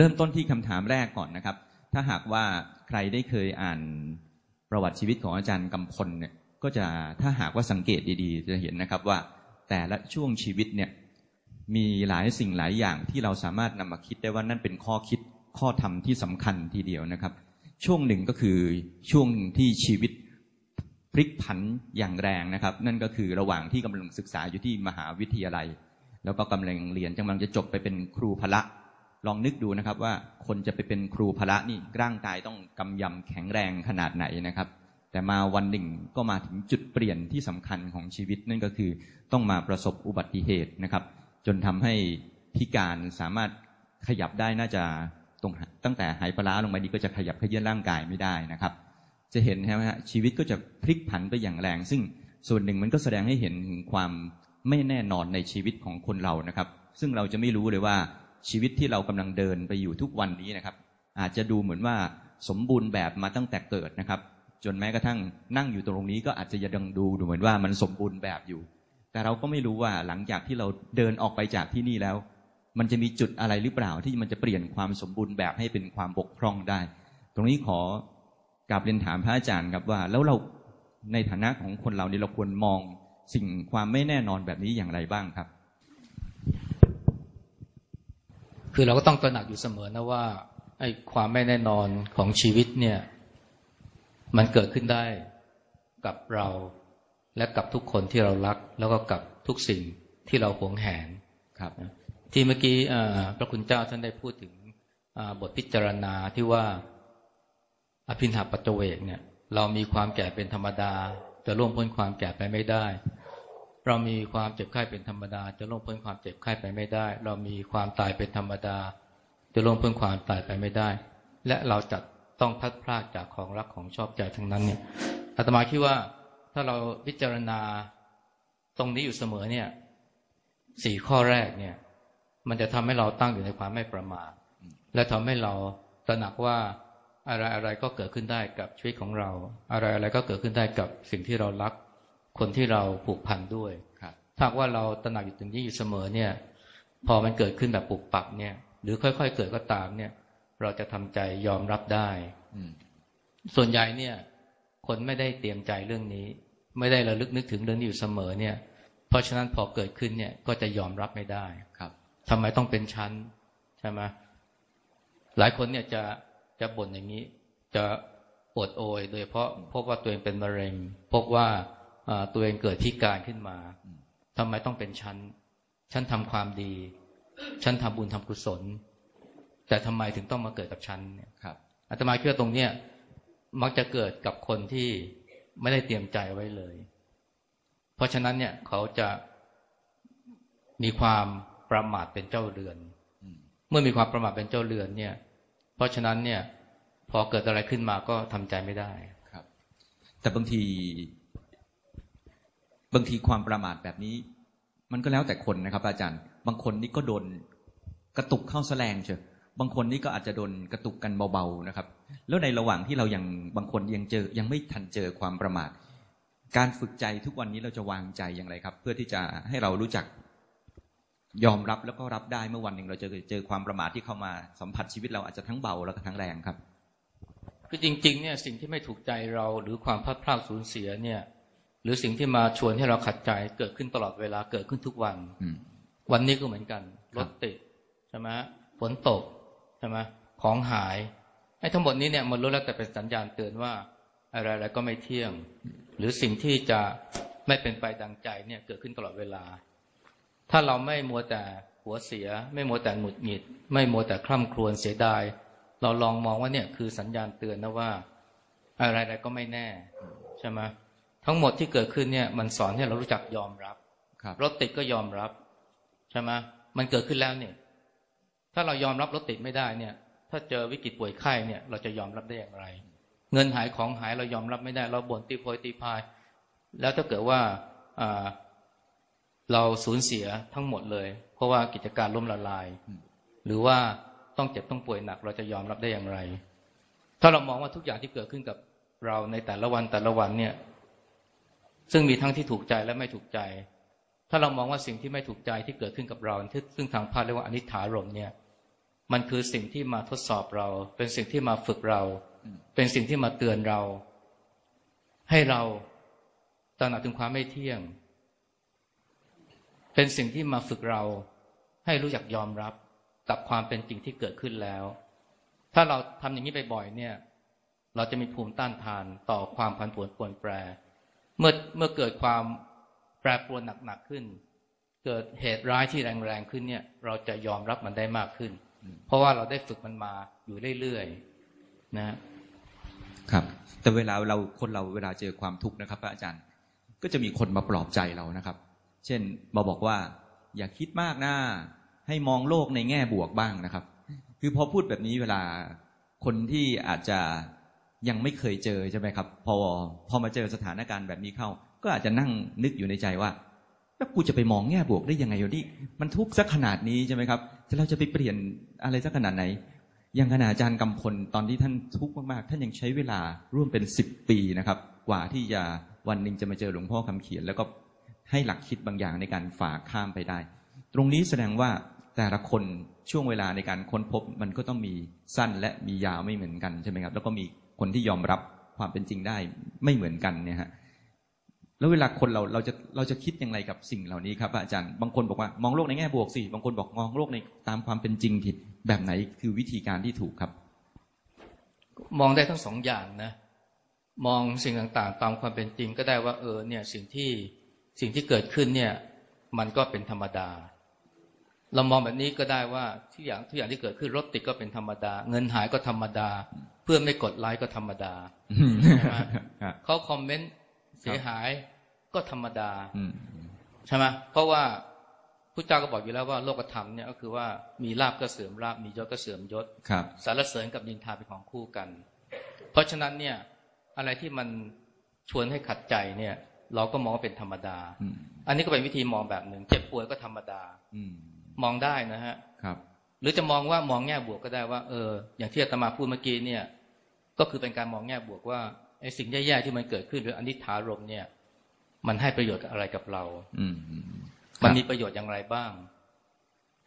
เริ่มต้นที่คำถามแรกก่อนนะครับ ถ้าหากว่าใครได้เคยอ่านประวัติชีวิตของอาจารย์กำพลเนี่ยก็จะถ้าหากว่าสังเกตดีๆ จะเห็นนะครับว่าแต่ละช่วงชีวิตเนี่ยมีหลายสิ่งหลายอย่างที่เราสามารถนำมาคิดได้ว่านั่นเป็นข้อคิดข้อธรรมที่สำคัญทีเดียวนะครับ ช่วงหนึ่งก็คือช่วงที่ชีวิตพลิกผันอย่างแรงนะครับ นั่นก็คือระหว่างที่กำลังศึกษาอยู่ที่มหาวิทยาลัย แล้วก็กำลังเรียนกำลังจะจบไปเป็นครูพละ ลองนึกดูนะครับว่าคนจะไปเป็นครูพละนี่ร่างกายต้องกำยำแข็งแรงขนาดไหนนะครับ แต่มาวันหนึ่งก็มาถึงจุดเปลี่ยนที่สำคัญของชีวิตนั่นก็คือต้องมาประสบอุบัติเหตุนะครับ จนทำให้พิการสามารถขยับได้น่าจะตรงตั้งแต่หายปลาลงมาดีก็จะขยับขยื่นร่างกายไม่ได้นะครับ จะเห็นใช่ไหมฮะชีวิตก็จะพลิกผันไปอย่างแรง ซึ่งส่วนหนึ่งมันก็แสดงให้เห็นถึงความไม่แน่นอนในชีวิตของคนเรานะครับ ซึ่งเราจะไม่รู้เลยว่า ชีวิตที่เรากำลังเดินไปอยู่ทุกวันนี้นะครับ อาจจะดูเหมือนว่าสมบูรณ์แบบมาตั้งแต่เกิดนะครับ จนแม้กระทั่งนั่งอยู่ตรงนี้ก็อาจจะยังดูดูเหมือนว่ามันสมบูรณ์แบบอยู่ แต่เราก็ไม่รู้ว่าหลังจากที่เราเดินออกไปจากที่นี่แล้ว มันจะมีจุดอะไรหรือเปล่าที่มันจะเปลี่ยนความสมบูรณ์แบบให้เป็นความบกพร่องได้ ตรงนี้ขอกราบเรียนถามพระอาจารย์ครับว่า แล้วเราในฐานะของคนเราเนี่ยเราควรมองสิ่งความไม่แน่นอนแบบนี้อย่างไรบ้างครับ คือเราก็ต้องตระหนักอยู่เสมอนะว่าไอ้ความไม่แน่นอนของชีวิตเนี่ย มันเกิดขึ้นได้กับเราและกับทุกคนที่เรารัก แล้วก็กับทุกสิ่งที่เราหวงแหนครับ ที่เมื่อกี้พระคุณเจ้าท่านได้พูดถึงบทพิจารณาที่ว่าอภินหาปัจเวกเนี่ย เรามีความแก่เป็นธรรมดา จะล่วงพ้นความแก่ไปไม่ได้ เรามีความเจ็บไข้เป็นธรรมดา จะล่วงพ้นความเจ็บไข้ไปไม่ได้ เรามีความตายเป็นธรรมดา จะล่วงพ้นความตายไปไม่ได้ และเราจะต้องพัดพลาดจากของรักของชอบใจทั้งนั้นเนี่ยอาตมาคิดว่าถ้าเราพิจารณาตรงนี้อยู่เสมอเนี่ยสี่ข้อแรกเนี่ย มันจะทำให้เราตั้งอยู่ในความไม่ประมาทและทำให้เราตระหนักว่าอะไรอะไรก็เกิดขึ้นได้กับชีวิตของเรา อะไรอะไรก็เกิดขึ้นได้กับสิ่งที่เรารัก คนที่เราผูกพันด้วยถ้าว่าเราตระหนักอยู่ตรงนี้อยู่เสมอเนี่ย พอมันเกิดขึ้นแบบปุกปักเนี่ย หรือค่อยๆเกิดก็ตามเนี่ย เราจะทำใจยอมรับได้ส่วนใหญ่เนี่ย คนไม่ได้เตรียมใจเรื่องนี้ ไม่ได้ระลึกนึกถึงเรื่องนี้อยู่เสมอเนี่ย เพราะฉะนั้นพอเกิดขึ้นเนี่ย ก็จะยอมรับไม่ได้ครับทำไมต้องเป็นชั้นใช่ไหมหลายคนเนี่ยจะจะบ่นอย่างนี้ จะปวดโอย โดยเพราะพบว่าตัวเองเป็นมะเร็งพบว่า ตัวเองเกิดพิการขึ้นมาทำไมต้องเป็นชั้น ชั้นทำความดี ชั้นทำบุญทำกุศล แต่ทำไมถึงต้องมาเกิดกับชั้นเนี่ยครับอาตมาคิดว่าตรงเนี้ยมักจะเกิดกับคนที่ไม่ได้เตรียมใจไว้เลย เพราะฉะนั้นเนี่ยเขาจะมีความประมาทเป็นเจ้าเรือน เมื่อมีความประมาทเป็นเจ้าเรือนเนี่ย เพราะฉะนั้นเนี่ย พอเกิดอะไรขึ้นมาก็ทำใจไม่ได้ครับ แต่บางที บางทีความประมาทแบบนี้ มันก็แล้วแต่คนนะครับ อาจารย์ บางคนนี่ก็โดนกระตุกเข้าแสลงเชียวบางคนนี่ก็อาจจะโดนกระตุกกันเบาๆนะครับ แล้วในระหว่างที่เรายังบางคนยังเจอยังไม่ทันเจอความประมาท การฝึกใจทุกวันนี้เราจะวางใจอย่างไรครับ เพื่อที่จะให้เรารู้จักยอมรับแล้วก็รับได้เมื่อวันหนึ่งเราจะเจอความประมาทที่เข้ามาสัมผัสชีวิตเราอาจจะทั้งเบาแล้วก็ทั้งแรงครับคือจริง ๆ เนี่ยสิ่งที่ไม่ถูกใจเราหรือความพลาดพลาดสูญเสียเนี่ย หรือสิ่งที่มาชวนให้เราขัดใจเกิดขึ้นตลอดเวลาเกิดขึ้นทุกวัน วันนี้ก็เหมือนกัน รถติดใช่ไหมฝนตกใช่ไหมของหายไอ้ทั้งหมดนี้เนี่ยมันรู้แล้วแต่เป็นสัญญาณเตือนว่า อะไรๆก็ไม่เที่ยง หรือสิ่งที่จะไม่เป็นไปดังใจเนี่ยเกิดขึ้นตลอดเวลา ถ้าเราไม่มัวแต่หัวเสีย ไม่มัวแต่หงุดหงิด ไม่มัวแต่คร่ำครวญเสียดาย เราลองมองว่าเนี่ยคือสัญญาณเตือนนะว่า อะไรๆก็ไม่แน่ใช่ไหม ทั้งหมดที่เกิดขึ้นเนี่ย มันสอนให้เรารู้จักยอมรับรรถติดก็ยอมรับใช่ไหมมันเกิดขึ้นแล้วเนี่ย ถ้าเรายอมรับรถติดไม่ได้เนี่ย ถ้าเจอวิกฤตป่วยไข้เนี่ย เราจะยอมรับได้อย่างไร เงินหายของหายเรายอมรับไม่ได้ เราบ่นตีโพยตีพาย แล้วถ้าเกิดว่าเราสูญเสียทั้งหมดเลย เพราะว่ากิจการล่มละลาย หรือว่าต้องเจ็บต้องป่วยหนัก เราจะยอมรับได้อย่างไร ถ้าเรามองว่าทุกอย่างที่เกิดขึ้นกับเราในแต่ละวันแต่ละวันเนี่ย ซึ่งมีทั้งที่ถูกใจและไม่ถูกใจ ถ้าเรามองว่าสิ่งที่ไม่ถูกใจที่เกิดขึ้นกับเราซึ่งทางพาเรียกว่าอนิถารมเนี่ยมันคือสิ่งที่มาทดสอบเรา เป็นสิ่งที่มาฝึกเรา เป็นสิ่งที่มาเตือนเรา ให้เราตระหนักถึงความไม่เที่ยง เป็นสิ่งที่มาฝึกเรา ให้รู้จักยอมรับกับความเป็นจริงที่เกิดขึ้นแล้ว ถ้าเราทำอย่างนี้บ่อยๆเนี่ย เราจะมีภูมิต้านทานต่อความผันผวนปวนแปร เมื่อเมื่อเกิดความแปรปรวนหนักๆขึ้น เกิดเหตุร้ายที่แรงๆขึ้นเนี่ย เราจะยอมรับมันได้มากขึ้น เพราะว่าเราได้ฝึกมันมาอยู่เรื่อยๆนะครับ แต่เวลาเราคนเราเวลาเจอความทุกข์นะครับพระอาจารย์ ก็จะมีคนมาปลอบใจเรานะครับ เช่นมาบอกว่า อย่าคิดมากนะให้มองโลกในแง่บวกบ้างนะครับ คือพอพูดแบบนี้เวลาคนที่อาจจะ ยังไม่เคยเจอใช่ไหมครับ พอพอมาเจอสถานการณ์แบบนี้เข้า ก็อาจจะนั่งนึกอยู่ในใจว่าแล้วกูจะไปมองแง่บวกได้ยังไงอยู่นี่มันทุกข์สักขนาดนี้ใช่ไหมครับจะเราจะไปเปลี่ยนอะไรสักขนาดไหนอย่างขณะอาจารย์กำพลตอนที่ท่านทุกข์มากๆ ท่านยังใช้เวลาร่วมเป็นสิบปีนะครับ กว่าที่จะวันหนึ่งจะมาเจอหลวงพ่อคำเขียน แล้วก็ให้หลักคิดบางอย่างในการฝ่าข้ามไปได้ ตรงนี้แสดงว่าแต่ละคนช่วงเวลาในการค้นพบมันก็ต้องมีสั้นและมียาวไม่เหมือนกันใช่ไหมครับ แล้วก็มี คนที่ยอมรับความเป็นจริงได้ไม่เหมือนกันเนี่ยฮะแล้วเวลาคนเราเราจะเราจะคิดอย่างไรกับสิ่งเหล่านี้ครับอาจารย์บางคนบอกว่ามองโลกในแง่บวกสิบางคนบอกมองโลกในตามความเป็นจริงผิดแบบไหนคือวิธีการที่ถูกครับ มองได้ทั้งสองอย่างนะ มองสิ่งต่างๆ ตามความเป็นจริงก็ได้ว่า เออเนี่ยสิ่งที่สิ่งที่เกิดขึ้นเนี่ย มันก็เป็นธรรมดา เรามองแบบนี้ก็ได้ว่าทุกอย่างทุกอย่างที่เกิดขึ้นรถติดก็เป็นธรรมดา เงินหายก็ธรรมดา พื่อนไม่กดไลค์ก็ธรรมดาเขาคอมเมนต์เสียหายก็ธรรมดาใช่ไหมเพราะว่าพระเจ้าก็บอกอยู่แล้วว่าโลกธรรมเนี่ยก็คือว่ามีลาบก็เสื่อมลาบมียศก็เสื่อมยศสารเสริญกับดินทาเป็นของคู่กัน เพราะฉะนั้นเนี่ย อะไรที่มันชวนให้ขัดใจเนี่ย เราก็มองว่าเป็นธรรมดา อันนี้ก็เป็นวิธีมองแบบหนึ่งเจ็บป่วยก็ธรรมดามองได้นะฮะครับ หรือจะมองว่ามองแง่บวกก็ได้ว่าเอออย่างที่อาตมาพูดเมื่อกี้เนี่ย ก็คือเป็นการมองแง่บวกว่าไอ้สิ่งแย่ๆที่มันเกิดขึ้นหรืออนิถารมเนี่ย มันให้ประโยชน์อะไรกับเรา อืมันมีประโยชน์อย่างไรบ้าง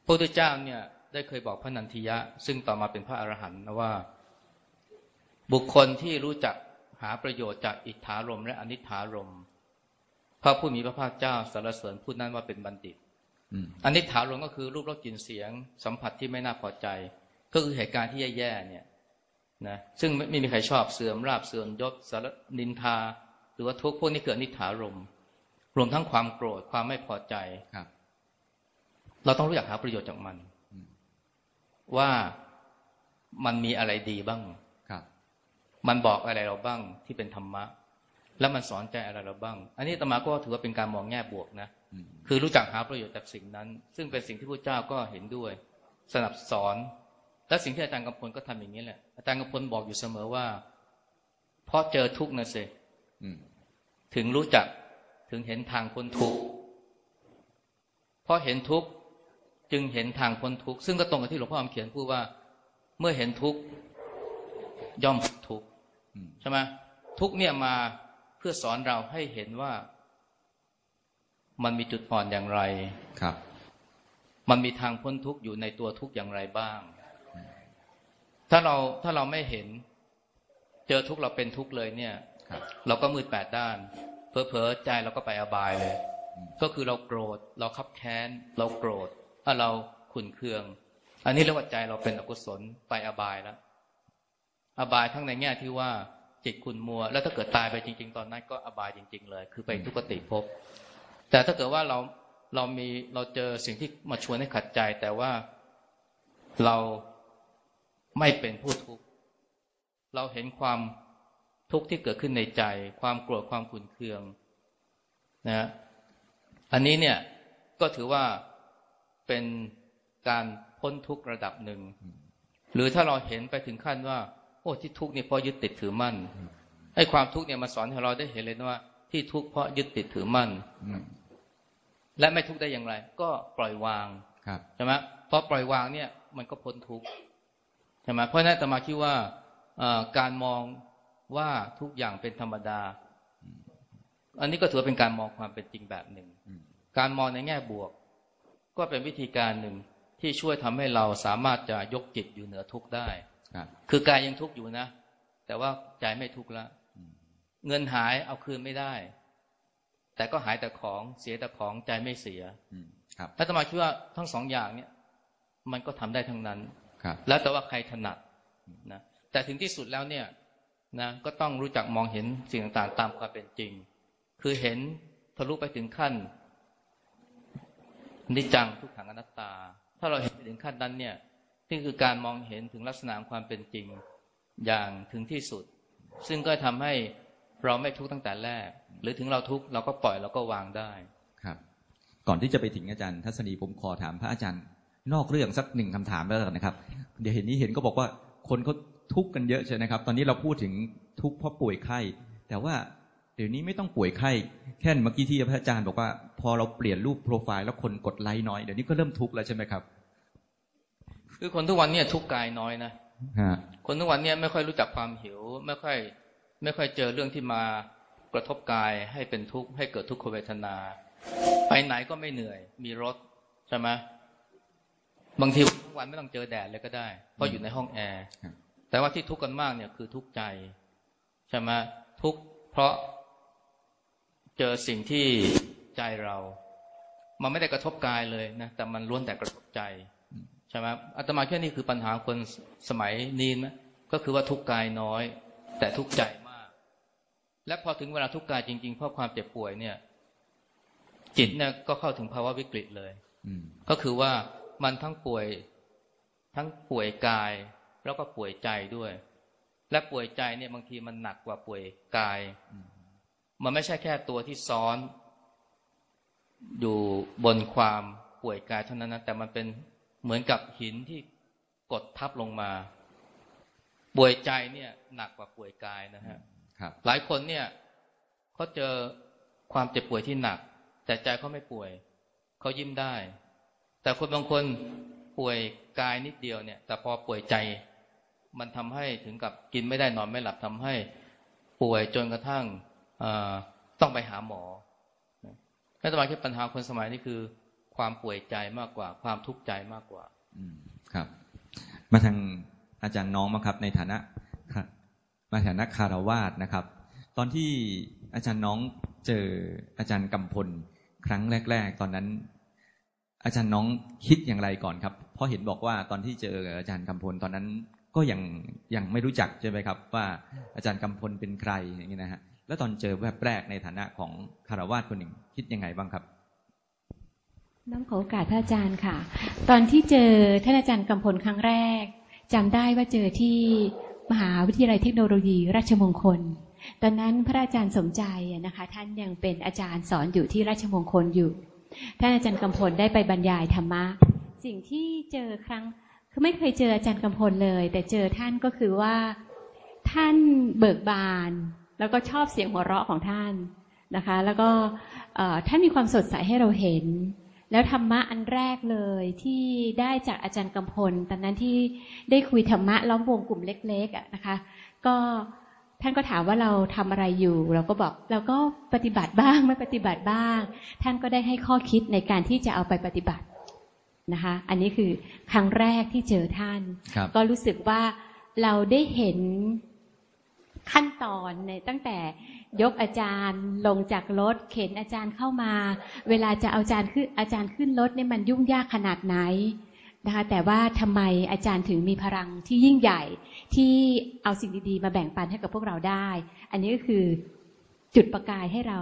พระพุทธเจ้าเนี่ย ได้เคยบอกพระนันทิยะ ซึ่งต่อมาเป็นพระอรหันต์นะว่า บุคคลที่รู้จักหาประโยชน์จากอิทธารมและอนิถารมพระผู้มีพระภาคเจ้าสรรเสริญพูดนั้นว่าเป็นบัณฑิตอนิถารมก็คือรูปรสกลิ่นเสียง สัมผัสที่ไม่น่าพอใจ ก็คือเหตุการณ์ที่แย่ๆเนี่ย นะซึ่งไม่มีใครชอบเสื่อมราบเสื่อมยศสารนินทา หรือว่าทุกพวกนี้เกิดนิถารมรวมทั้งความโกรธความไม่พอใจครับ เราต้องรู้จักหาประโยชน์จากมัน ว่ามันมีอะไรดีบ้างครับ มันบอกอะไรเราบ้างที่เป็นธรรมะ แล้วมันสอนใจอะไรเราบ้าง อันนี้ตมาก็ถือว่าเป็นการมองแง่บวกนะคือรู้จักหาประโยชน์จากสิ่งนั้น ซึ่งเป็นสิ่งที่พระเจ้าก็เห็นด้วย สนับสอน และสิ่งที่อาจารย์กำพลก็ทำอย่างนี้แหละ อาจารย์กำพลบอกอยู่เสมอว่า เพราะเจอทุกข์นะสิถึงรู้จักถึงเห็นทางพ้นทุกข์เพราะเห็นทุกข์จึงเห็นทางพ้นทุกข์ซึ่งก็ตรงกับที่หลวงพ่ออมเขียนพูดว่า เมื่อเห็นทุกข์ย่อมทุกข์ใช่ไหมทุกข์เนี่ยมาเพื่อสอนเราให้เห็นว่า มันมีจุดอ่อนอย่างไรครับ มันมีทางพ้นทุกข์อยู่ในตัวทุกข์อย่างไรบ้าง ถ้าเราถ้าเราไม่เห็น เจอทุกข์เราเป็นทุกข์เลยเนี่ยเราก็มืดแปดด้าน เพอเพอใจเราก็ไปอบายเลย ก็คือเราโกรธ เราขับแค้น เราโกรธถ้าเราขุนเคือง อันนี้เรียกว่าใจเราเป็นอกุศลไปอบายแล้ว อบายทั้งในแง่ที่ว่าจิตคุณมัว แล้วถ้าเกิดตายไปจริง ๆ ตอนนั้นก็อบายจริง ๆ เลย คือไปทุกขติภพแต่ถ้าเกิดว่าเราเรามีเราเจอสิ่งที่มาชวนให้ขัดใจ แต่ว่าเรา ไม่เป็นผู้ทุกข์เราเห็นความทุกข์ที่เกิดขึ้นในใจ ความโกรธความขุ่นเคืองนะอันนี้เนี่ยก็ถือว่าเป็นการพ้นทุกข์ระดับหนึ่ง หรือถ้าเราเห็นไปถึงขั้นว่า โอ้ที่ทุกข์นี่เพราะยึดติดถือมั่นไอ้ความทุกข์เนี่ยมาสอนให้เราได้เห็นเลยว่า ที่ทุกข์เพราะยึดติดถือมั่นและไม่ทุกข์ได้อย่างไร ก็ปล่อยวางใช่ไหมเพราะปล่อยวางเนี่ย มันก็พ้นทุกข์ ใช่ไหมเพราะนั้นตมาคิดว่าการมองว่าทุกอย่างเป็นธรรมดา อันนี้ก็ถือเป็นการมองความเป็นจริงแบบหนึ่ง การมองในแง่บวก ก็เป็นวิธีการหนึ่งที่ช่วยทำให้เราสามารถจะยกจิตอยู่เหนือทุกข์ได้ครับคือกายยังทุกข์อยู่นะ แต่ว่าใจไม่ทุกข์แล้วเงินหายเอาคืนไม่ได้ แต่ก็หายแต่ของเสียแต่ของใจไม่เสียอืมครับอาตมาคิดว่าทั้งสองอย่างเนี่ย มันก็ทำได้ทั้งนั้นครับ แล้วแต่ว่าใครถนัดนะแต่ถึงที่สุดแล้วเนี่ยนะก็ต้องรู้จักมองเห็นสิ่งต่างๆ ตามความเป็นจริง คือเห็นทะลุไปถึงขั้นนิจจังทุกขังอนัตตา ถ้าเราเห็นไปถึงขั้นนั้นเนี่ยนี่คือการมองเห็นถึงลักษณะของความเป็นจริงอย่างถึงที่สุด ซึ่งก็ทำให้เราไม่ทุกข์ตั้งแต่แรก หรือถึงเราทุกข์เราก็ปล่อยเราก็วางได้ครับ ก่อนที่จะไปถึงอาจารย์ทัศนีผมขอถามพระอาจารย์ นอกเรื่องสักหนึ่งคำถามแล้วกันนะครับ เดี๋ยวเห็นนี้เห็นก็บอกว่าคนเขาทุกข์กันเยอะใช่ไหมครับ ตอนนี้เราพูดถึงทุกข์เพราะป่วยไข้ แต่ว่าเดี๋ยวนี้ไม่ต้องป่วยไข้ แค่เมื่อกี้ที่พระอาจารย์บอกว่า พอเราเปลี่ยนรูปโปรไฟล์แล้วคนกดไลค์น้อย เดี๋ยวนี้ก็เริ่มทุกข์แล้วใช่ไหมครับ คือคนทุกวันเนี่ยทุกข์กายน้อยนะฮะคนทุกวันเนี่ยไม่ค่อยรู้จักความหิว ไม่ค่อย ไม่ค่อยเจอเรื่องที่มากระทบกายให้เป็นทุกข์ให้เกิดทุกขเวทนา ไปไหนก็ไม่เหนื่อย มีรถใช่ไหม บางทีทุกวันไม่ต้องเจอแดดเลยก็ได้ เพราะอยู่ในห้องแอร์ครับแต่ว่าที่ทุกข์กันมากเนี่ยคือทุกข์ใจใช่ไหมทุกข์เพราะเจอสิ่งที่ใจเรา มันไม่ได้กระทบกายเลยนะแต่มันล้วนแต่กระทบใจใช่ไหมอาตมาแค่นี้คือปัญหาคนสมัยนี้นะก็คือว่าทุกข์กายน้อย แต่ทุกข์ใจมาก และพอถึงเวลาทุกข์กายจริงๆเพราะความเจ็บป่วยเนี่ย จิตเนี่ยก็เข้าถึงภาวะวิกฤตเลยอืมก็คือว่า มันทั้งป่วย ทั้งป่วยกาย แล้วก็ป่วยใจด้วย และป่วยใจเนี่ยบางทีมันหนักกว่าป่วยกาย มันไม่ใช่แค่ตัวที่ซ้อน อยู่บนความป่วยกายเท่านั้นนะแต่มันเป็นเหมือนกับหินที่กดทับลงมา ป่วยใจเนี่ย หนักกว่าป่วยกายนะฮะครับหลายคนเนี่ยเขาเจอความเจ็บป่วยที่หนัก แต่ใจเขาไม่ป่วยเขายิ้มได้ แต่คนบางคนป่วยกายนิดเดียวเนี่ย แต่พอป่วยใจ มันทำให้ถึงกับกินไม่ได้นอนไม่หลับทำให้ป่วยจนกระทั่งต้องไปหาหมอนั่นหมายถึงปัญหาคนสมัยนี้คือ ความป่วยใจมากกว่า ความทุกข์ใจมากกว่า อืมครับ มาทางอาจารย์น้องมาครับ ในฐานะมาฐานะคารวาสนะครับ ตอนที่อาจารย์น้องเจออาจารย์กำพลครั้งแรก ๆ ตอนนั้น อาจารย์น้องคิดอย่างไรก่อนครับ เพราะเห็นบอกว่าตอนที่เจออาจารย์กำพลตอนนั้นก็ยังยังไม่รู้จักใช่ไหมครับ ว่าอาจารย์กำพลเป็นใครอย่างนี้นะฮะแล้วตอนเจอแวบแรกในฐานะของคารวาสคนหนึ่งคิดยังไงบ้างครับน้องขอโอกาสพระอาจารย์ค่ะ ตอนที่เจอท่านอาจารย์กำพลครั้งแรกจำได้ว่าเจอที่มหาวิทยาลัยเทคโนโลยี ราชมงคล ตอนนั้นพระอาจารย์สมใจนะคะ ท่านยังเป็นอาจารย์สอนอยู่ที่ราชมงคลอยู่ ท่านอาจารย์กำพลได้ไปบรรยายธรรมะ สิ่งที่เจอครั้ง คือไม่เคยเจออาจารย์กำพลเลย แต่เจอท่านก็คือว่าท่านเบิกบาน แล้วก็ชอบเสียงหัวเราะของท่านนะคะ แล้วก็ท่านมีความสดใสให้เราเห็น แล้วธรรมะอันแรกเลยที่ได้จากอาจารย์กำพล ตอนนั้นที่ได้คุยธรรมะล้อมวงกลุ่มเล็กๆนะคะ ก็ ท่านก็ถามว่าเราทำอะไรอยู่ เราก็บอกเราก็ปฏิบัติบ้างไม่ปฏิบัติบ้าง ท่านก็ได้ให้ข้อคิดในการที่จะเอาไปปฏิบัตินะคะ อันนี้คือครั้งแรกที่เจอท่านครับก็รู้สึกว่าเราได้เห็นขั้นตอนในตั้งแต่ยกอาจารย์ลงจากรถเข็นอาจารย์เข้ามา เวลาจะเอาอาจารย์ขึ้นอาจารย์ขึ้นรถเนี่ยมันยุ่งยากขนาดไหน นะคะแต่ว่าทำไมอาจารย์ถึงมีพลังที่ยิ่งใหญ่ที่เอาสิ่งดีๆ มาแบ่งปันให้กับพวกเราได้ อันนี้ก็คือจุดประกายให้เรา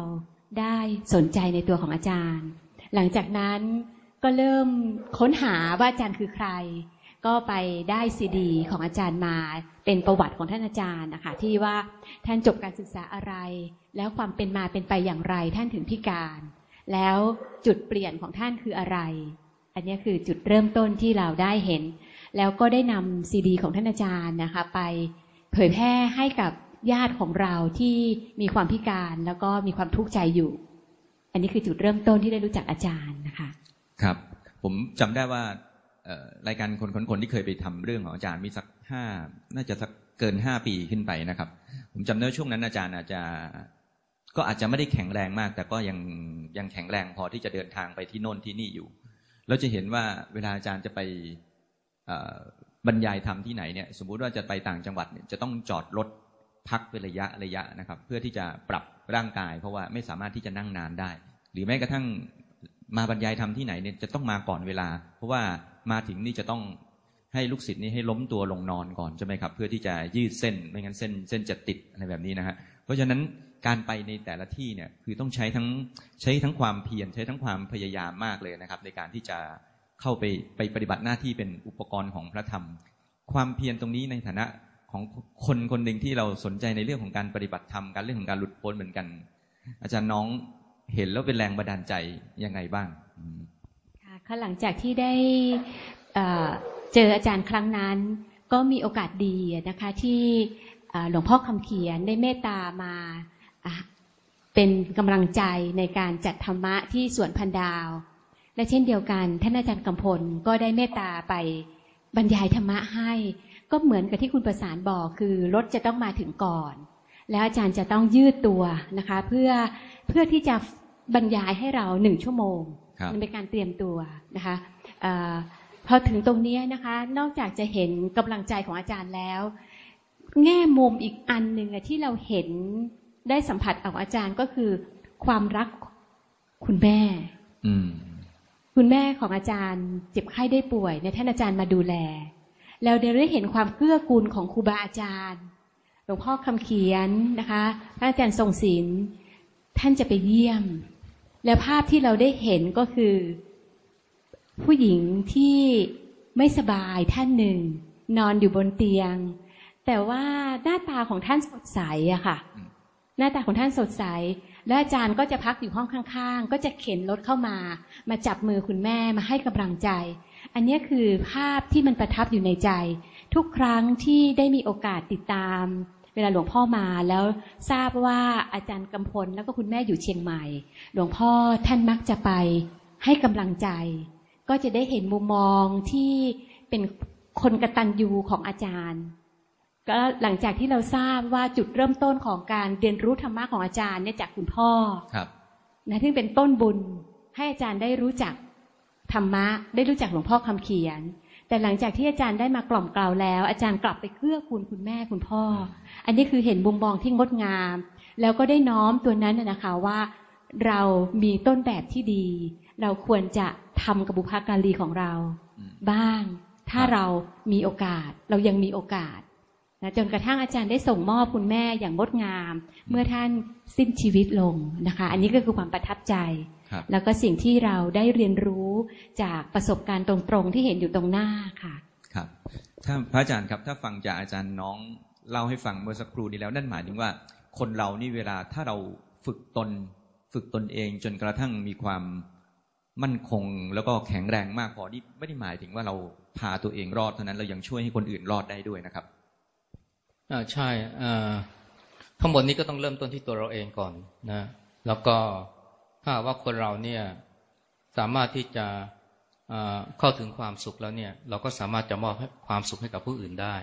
ได้สนใจในตัวของอาจารย์ หลังจากนั้นก็เริ่มค้นหาว่าอาจารย์คือใคร ก็ไปได้ซีดีของอาจารย์มาเป็นประวัติของท่านอาจารย์นะคะที่ว่าท่านจบการศึกษาอะไร แล้วความเป็นมาเป็นไปอย่างไรท่านถึงพิการ แล้วจุดเปลี่ยนของท่านคืออะไร อันนี้คือจุดเริ่มต้นที่เราได้เห็น แล้วก็ได้นำซีดี ของท่านอาจารย์นะคะ ไปเผยแพร่ให้กับญาติของเราที่มีความพิการแล้วก็มีความทุกข์ใจอยู่ อันนี้คือจุดเริ่มต้นที่ได้รู้จักอาจารย์นะคะ ครับ ผมจำได้ว่ารายการคนคนคนที่เคยไปทำเรื่องของอาจารย์มีสักห้าน่าจะสักเกินห้าปีขึ้นไปนะครับ ผมจำได้ว่าช่วงนั้นอาจารย์อาจจะก็อาจจะไม่ได้แข็งแรงมาก แต่ก็ยังยังแข็งแรงพอที่จะเดินทางไปที่โน่นที่นี่อยู่ เราจะเห็นว่าเวลาอาจารย์จะไปบรรยายธรรมที่ไหนเนี่ยสมมุติว่าจะไปต่างจังหวัดเนี่ยจะต้องจอดรถพักเป็นระยะระยะนะครับ เพื่อที่จะปรับร่างกาย เพราะว่าไม่สามารถที่จะนั่งนานได้ หรือแม้กระทั่งมาบรรยายธรรมที่ไหนเนี่ยจะต้องมาก่อนเวลา เพราะว่ามาถึงนี่จะต้องให้ลูกศิษย์นี่ให้ล้มตัวลงนอนก่อนใช่ไหมครับ เพื่อที่จะยืดเส้นไม่งั้นเส้นเส้นจะติดอะไรแบบนี้นะฮะเพราะฉะนั้น การไปในแต่ละที่เนี่ยคือต้องใช้ทั้งใช้ทั้งความเพียรใช้ทั้งความพยายามมากเลยนะครับ ในการที่จะเข้าไปไปปฏิบัติหน้าที่เป็นอุปกรณ์ของพระธรรม ความเพียรตรงนี้ในฐานะของคนคนหนึ่งที่เราสนใจในเรื่องของการปฏิบัติธรรมการเรื่องของการหลุดพ้นเหมือนกัน อาจารย์น้องเห็นแล้วเป็นแรงบันดาลใจยังไงบ้างค่ะหลังจากที่ได้เจออาจารย์ครั้งนั้น ก็มีโอกาสดีนะคะที่หลวงพ่อคำเขียนได้เมตตามา เป็นกำลังใจในการจัดธรรมะที่สวนพันดาว และเช่นเดียวกันท่านอาจารย์กำพลก็ได้เมตตาไปบรรยายธรรมะให้ ก็เหมือนกับที่คุณประสานบอกคือรถจะต้องมาถึงก่อน แล้วอาจารย์จะต้องยืดตัวนะคะ เพื่อเพื่อที่จะบรรยายให้เราหนึ่งชั่วโมงมันเป็นการเตรียมตัวนะคะพอถึงตรงนี้นะคะ นอกจากจะเห็นกำลังใจของอาจารย์แล้ว แง่มุมอีกอันหนึ่งที่เราเห็น ได้สัมผัสเอาอาจารย์ก็คือ ความรักคุณแม่คุณแม่ของอาจารย์เจ็บไข้ได้ป่วยในท่านอาจารย์มาดูแล แล้วได้เห็นความเกื้อกูลของครูบาอาจารย์หลวงพ่อคำเขียนนะคะพระอาจารย์ทรงศิลป์ท่านจะไปเยี่ยม แล้วภาพที่เราได้เห็นก็คือ ผู้หญิงที่ไม่สบายท่านหนึ่ง นอนอยู่บนเตียง แต่ว่าหน้าตาของท่านสดใสอะค่ะ หน้าตาของท่านสดใส และอาจารย์ก็จะพักอยู่ห้องข้างๆ ก็จะเข็นรถเข้ามา มาจับมือคุณแม่มาให้กำลังใจ อันนี้คือภาพที่มันประทับอยู่ในใจ ทุกครั้งที่ได้มีโอกาสติดตาม เวลาหลวงพ่อมาแล้วทราบว่าอาจารย์กำพลแล้วก็คุณแม่อยู่เชียงใหม่ หลวงพ่อท่านมักจะไปให้กำลังใจ ก็จะได้เห็นมุมมองที่เป็นคนกระตันยูของอาจารย์ ก็หลังจากที่เราทราบว่าจุดเริ่มต้นของการเรียนรู้ธรรมะของอาจารย์เนี่ยจากคุณพ่อครับนะที่เป็นต้นบุญให้อาจารย์ได้รู้จักธรรมะ ได้รู้จักหลวงพ่อคำเขียน แต่หลังจากที่อาจารย์ได้มากล่อมกล่าวแล้ว อาจารย์กลับไปเกื้อกูลคุณแม่คุณพ่อ อันนี้คือเห็นบุมบองที่งดงาม แล้วก็ได้น้อมตัวนั้นนะคะว่าเรามีต้นแบบที่ดี เราควรจะทำกับบุพการีของเรา บ้าง ถ้าเรามีโอกาส เรายังมีโอกาส นะจนกระทั่งอาจารย์ได้ส่งมอบคุณแม่อย่างงดงาม เมื่อท่านสิ้นชีวิตลงนะคะ อันนี้ก็คือความประทับใจ แล้วก็สิ่งที่เราได้เรียนรู้จากประสบการณ์ตรงๆที่เห็นอยู่ตรงหน้าค่ะ ครับ ถ้าพระอาจารย์ครับถ้าฟังจากอาจารย์น้องเล่าให้ฟังเมื่อสักครู่นี้แล้วนั่นหมายถึงว่า คนเรานี่เวลาถ้าเราฝึกตน ฝึกตนเองจนกระทั่งมีความมั่นคงแล้วก็แข็งแรงมากพอที่ไม่ได้หมายถึงว่าเราพาตัวเองรอดเท่านั้นเรายังช่วยให้คนอื่นรอดได้ด้วยนะครับ อ่าใช่อ่าทั้งหมดนี้ก็ต้องเริ่มต้นที่ตัวเราเองก่อนนะ แล้วก็ถ้าว่าคนเราเนี่ยสามารถที่จะเข้าถึงความสุขแล้วเนี่ย เราก็สามารถจะมอบความสุขให้กับผู้อื่นได้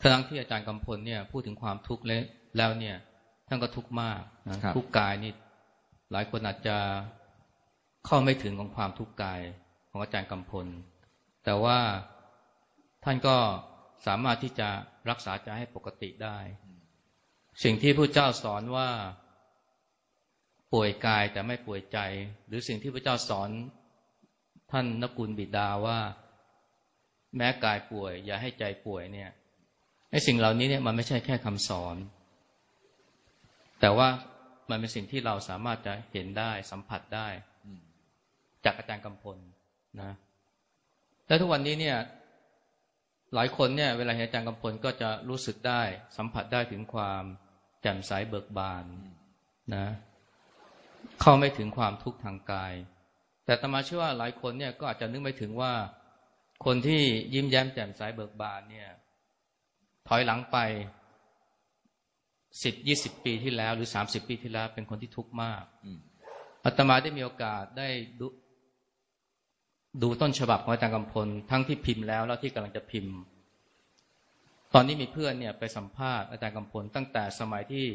ทั้งที่อาจารย์กำพลเนี่ยพูดถึงความทุกข์แล้วเนี่ยท่านก็ทุกข์มากนะทุกข์กายนี่หลายคนอาจจะเข้าไม่ถึงของความทุกข์กายของอาจารย์กำพล แต่ว่าท่านก็ สามารถที่จะรักษาใจให้ปกติได้ สิ่งที่พระเจ้าสอนว่าป่วยกายแต่ไม่ป่วยใจ หรือสิ่งที่พระเจ้าสอน ท่านนกุลบิดาว่า แม้กายป่วย อย่าให้ใจป่วยเนี่ยไอ้สิ่งเหล่านี้เนี่ยมันไม่ใช่แค่คำสอน แต่ว่ามันเป็นสิ่งที่เราสามารถจะเห็นได้สัมผัสได้ จากอาจารย์กำพลนะ แล้วทุกวันนี้เนี่ย หลายคนเนี่ยเวลาเห็นอาจารย์กำพลก็จะรู้สึกได้ สัมผัสได้ถึงความแจ่มใสเบิกบานนะ เข้าไม่ถึงความทุกข์ทางกาย แต่ตมาเชื่อว่าหลายคนเนี่ยก็อาจจะนึกไม่ถึงว่า คนที่ยิ้มแย้มแจ่มใสเบิกบานเนี่ย ถอยหลังไปสิบยี่สิบปีที่แล้ว หรือสามสิบปีที่แล้ว เป็นคนที่ทุกข์มากอาตมาได้มีโอกาสได้ ดูดูต้นฉบับของอาจารย์กำพลทั้งที่พิมพ์แล้วแล้วที่กำลังจะพิมพ์ ตอนนี้มีเพื่อนเนี่ยไปสัมภาษณ์อาจารย์กำพลตั้งแต่สมัยที่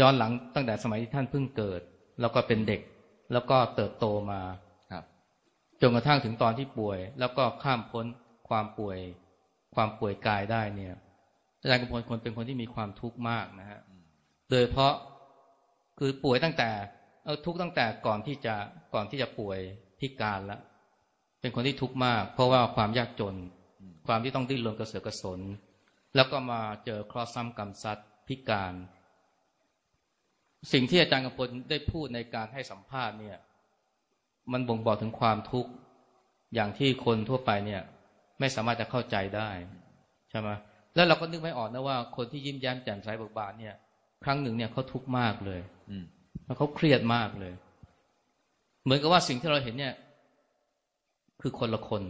ย้อนหลังตั้งแต่สมัยที่ท่านเพิ่งเกิด แล้วก็เป็นเด็ก แล้วก็เติบโตมาครับจนกระทั่งถึงตอนที่ป่วย แล้วก็ข้ามพ้นความป่วย ความป่วยกายได้เนี่ยอาจารย์กำพลคนเป็นคนที่มีความทุกข์มากนะฮะโดยเพราะคือป่วยตั้งแต่เออทุกตั้งแต่ก่อนที่จะก่อนที่จะป่วย พิการแล้วเป็นคนที่ทุกข์มาก เพราะว่าความยากจน ความที่ต้องดิ้นรนกระเสือกกระสน แล้วก็มาเจอครอสซ้ำกรรมซัดพิการ สิ่งที่อาจารย์กำพลได้พูดในการให้สัมภาษณ์เนี่ย มันบ่งบอกถึงความทุกข์อย่างที่คนทั่วไปเนี่ย ไม่สามารถจะเข้าใจได้ใช่ไหมแล้วเราก็นึกไม่ออกนะว่าคนที่ยิ้มแย้มแจ่มใสเบิกบานเนี่ย ครั้งหนึ่งเนี่ยเขาทุกข์มากเลย อืมแล้วเขาเครียดมากเลย เหมือนกับว่าสิ่งที่เราเห็นเนี่ย คือคนละคน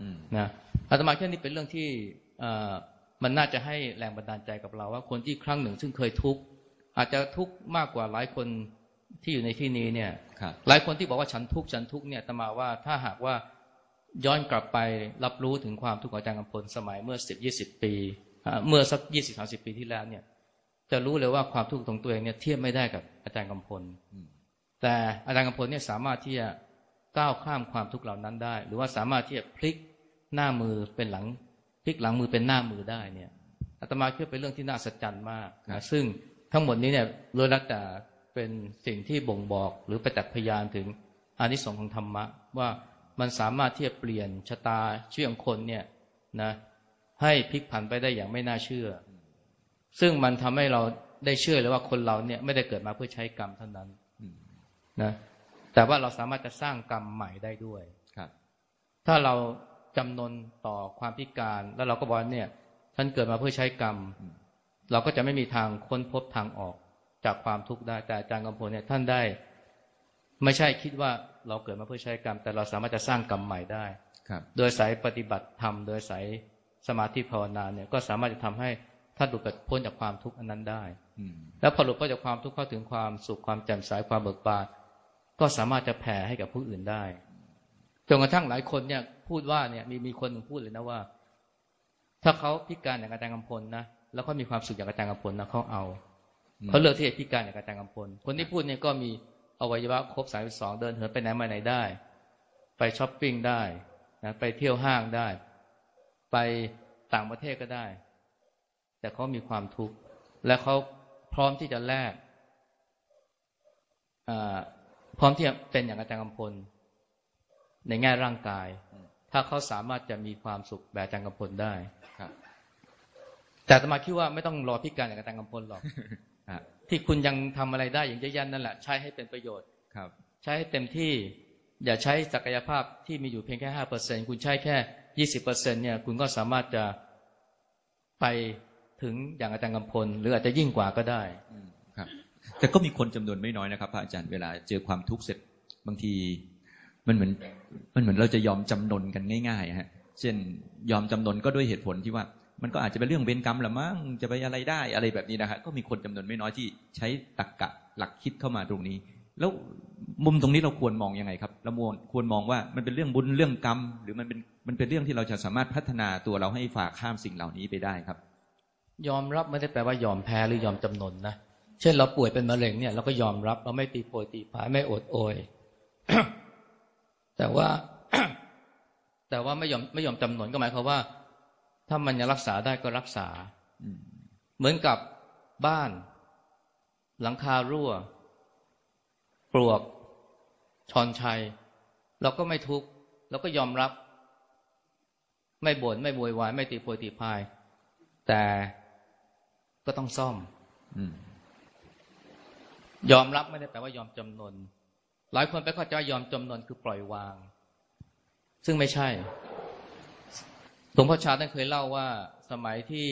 อืมนะอาตมาแค่นี้เป็นเรื่องที่เอ่อมันน่าจะให้แรงบันดาลใจกับเราว่าคนที่ครั้งหนึ่งซึ่งเคยทุกข์อาจจะทุกข์มากกว่าหลายคนที่อยู่ในที่นี้เนี่ยครับหลายคนที่บอกว่าฉันทุกข์ฉันทุกข์เนี่ยอาตมาว่าถ้าหากว่าย้อนกลับไปรับรู้ถึงความทุกข์ของอาจารย์กำพลสมัยเมื่อสิบยี่สิบปีอ่าเมื่อสักยี่สิบสาสิบปีที่แล้วเนี่ย จะรู้เลยว่าความทุกข์ของตัวเองเนี่ยเทียบไม่ได้กับอาจารย์กำพลอืม แต่อาจารย์กำพลเนี่ยสามารถที่จะก้าวข้ามความทุกข์เหล่านั้นได้ หรือว่าสามารถที่จะพลิกหน้ามือเป็นหลัง พลิกหลังมือเป็นหน้ามือได้เนี่ยอาตมาคิดว่าเป็นเรื่องที่น่าสัศจรรย์มากครันะบซึ่งทั้งหมดนี้เนี่ยล้วนแล้วแต่เป็นสิ่งที่บ่งบอกหรือประจักษ์พยานถึงอานิสงส์ของธรรมะ ว่ามันสามารถที่จะเปลี่ยนชะตาชีวิตของคนเนี่ยนะให้พลิกผันไปได้อย่างไม่น่าเชื่อ ซึ่งมันทำให้เราได้เชื่อเลยว่าคนเราเนี่ยไม่ได้เกิดมาเพื่อใช้กรรมเท่านั้นอืม นะแต่ว่าเราสามารถจะสร้างกรรมใหม่ได้ด้วยครับ ถ้าเราจำนนต่อความพิการ แล้วเราก็บอกว่าเนี่ยท่านเกิดมาเพื่อใช้กรรมอืมเราก็จะไม่มีทางค้นพบทางออกจากความทุกข์ได้แต่อาจารย์กำพลเนี่ยท่านได้ ไม่ใช่คิดว่าเราเกิดมาเพื่อใช้กรรม แต่เราสามารถจะสร้างกรรมใหม่ได้ครับ โดยสายปฏิบัติธรรมโดยสายสมาธิภาวนาเนี่ย ก็สามารถจะทำให้ท่านหลุดพ้นจากความทุกข์อันนั้นได้อืมแล้วพอหลุดพ้นจากความทุกข์เข้าถึงความสุขความแจ่มใสความเบิกบาน ก็สามารถจะแผ่ให้กับผู้อื่นได้จนกระทั่งหลายคนเนี่ย พูดว่าเนี่ยมีมีคนหนึ่งพูดเลยนะว่า ถ้าเขาพิการอย่างอาจารย์กำพลนะแล้วเขามีความสุขอย่างอาจารย์กำพลนะเขาเอาอืมเขาเลือกที่จะพิการอย่างอาจารย์กำพล คนที่พูดเนี่ยก็มีอวัยวะครบสามสองเดินเหินไปไหนมาไหนได้ ไปช้อปปิ้งได้นะไปเที่ยวห้างได้ ไปต่างประเทศก็ได้ แต่เขามีความทุกข์และเขาพร้อมที่จะแลกอ่า พร้อมที่จะเป็นอย่างอาจารย์กำพล ในแง่ร่างกาย ถ้าเขาสามารถจะมีความสุขแบบอาจารย์กำพลได้ครับแต่อาตมาคิดว่าไม่ต้องรอพิการอย่างอาจารย์กำพลหรอกอะที่คุณยังทำอะไรได้อย่างเยอะแยะนั่นแหละใช้ให้เป็นประโยชน์ครับ ใช้ให้เต็มที่อย่าใช้ศักยภาพที่มีอยู่เพียงแค่ห้าเปอร์เซ็นคุณใช้แค่ยี่สิบเปอร์เซ็นเนี่ยคุณก็สามารถจะไปถึงอย่างอาจารย์กำพล หรืออาจจะยิ่งกว่าก็ได้อืมครับ แต่ก็มีคนจำนวนไม่น้อยนะครับพระอาจารย์เวลาเจอความทุกข์เสร็จบางที มันเหมือนมันเหมือนเราจะยอมจำนนกันง่ายๆฮะ เช่นยอมจำนนก็ด้วยเหตุผลที่ว่า มันก็อาจจะเป็นเรื่องเวรกรรมละมั้งจะไปอะไรได้อะไรแบบนี้นะฮะก็มีคนจำนวนไม่น้อยที่ใช้ตรรกะหลักคิดเข้ามาตรงนี้ แล้วมุมตรงนี้เราควรมองยังไงครับเราควรควรมองว่ามันเป็นเรื่องบุญเรื่องกรรม หรือมันเป็นมันเป็นเรื่องที่เราจะสามารถพัฒนาตัวเราให้ฝ่าข้ามสิ่งเหล่านี้ไปได้ครับ ยอมรับไม่ได้แปลว่ายอมแพ้หรือยอมจำนนนะ เช่นเราป่วยเป็นมะเร็งเนี่ยเราก็ยอมรับเราไม่ตีโพยตีผายไม่อดโอย แต่ว่า แต่ว่าไม่ยอมไม่ยอมจำนนก็หมายความว่า ถ้ามันยังรักษาได้ก็รักษาเหมือนกับบ้าน หลังคารั่ว ปลวกชอนชัย เราก็ไม่ทุกข์เราก็ยอมรับ ไม่บน่นไม่โวยวาย ไม่ตีโพยตีพาย แต่ก็ต้องซ่อมอืม ยอมรับไม่ได้แปลว่ายอมจำนน หลายคนไปเข้าใจว่ายอมจำนนคือปล่อยวาง ซึ่งไม่ใช่หลวงพ่อชาท่านเคยเล่าว่าสมัยที่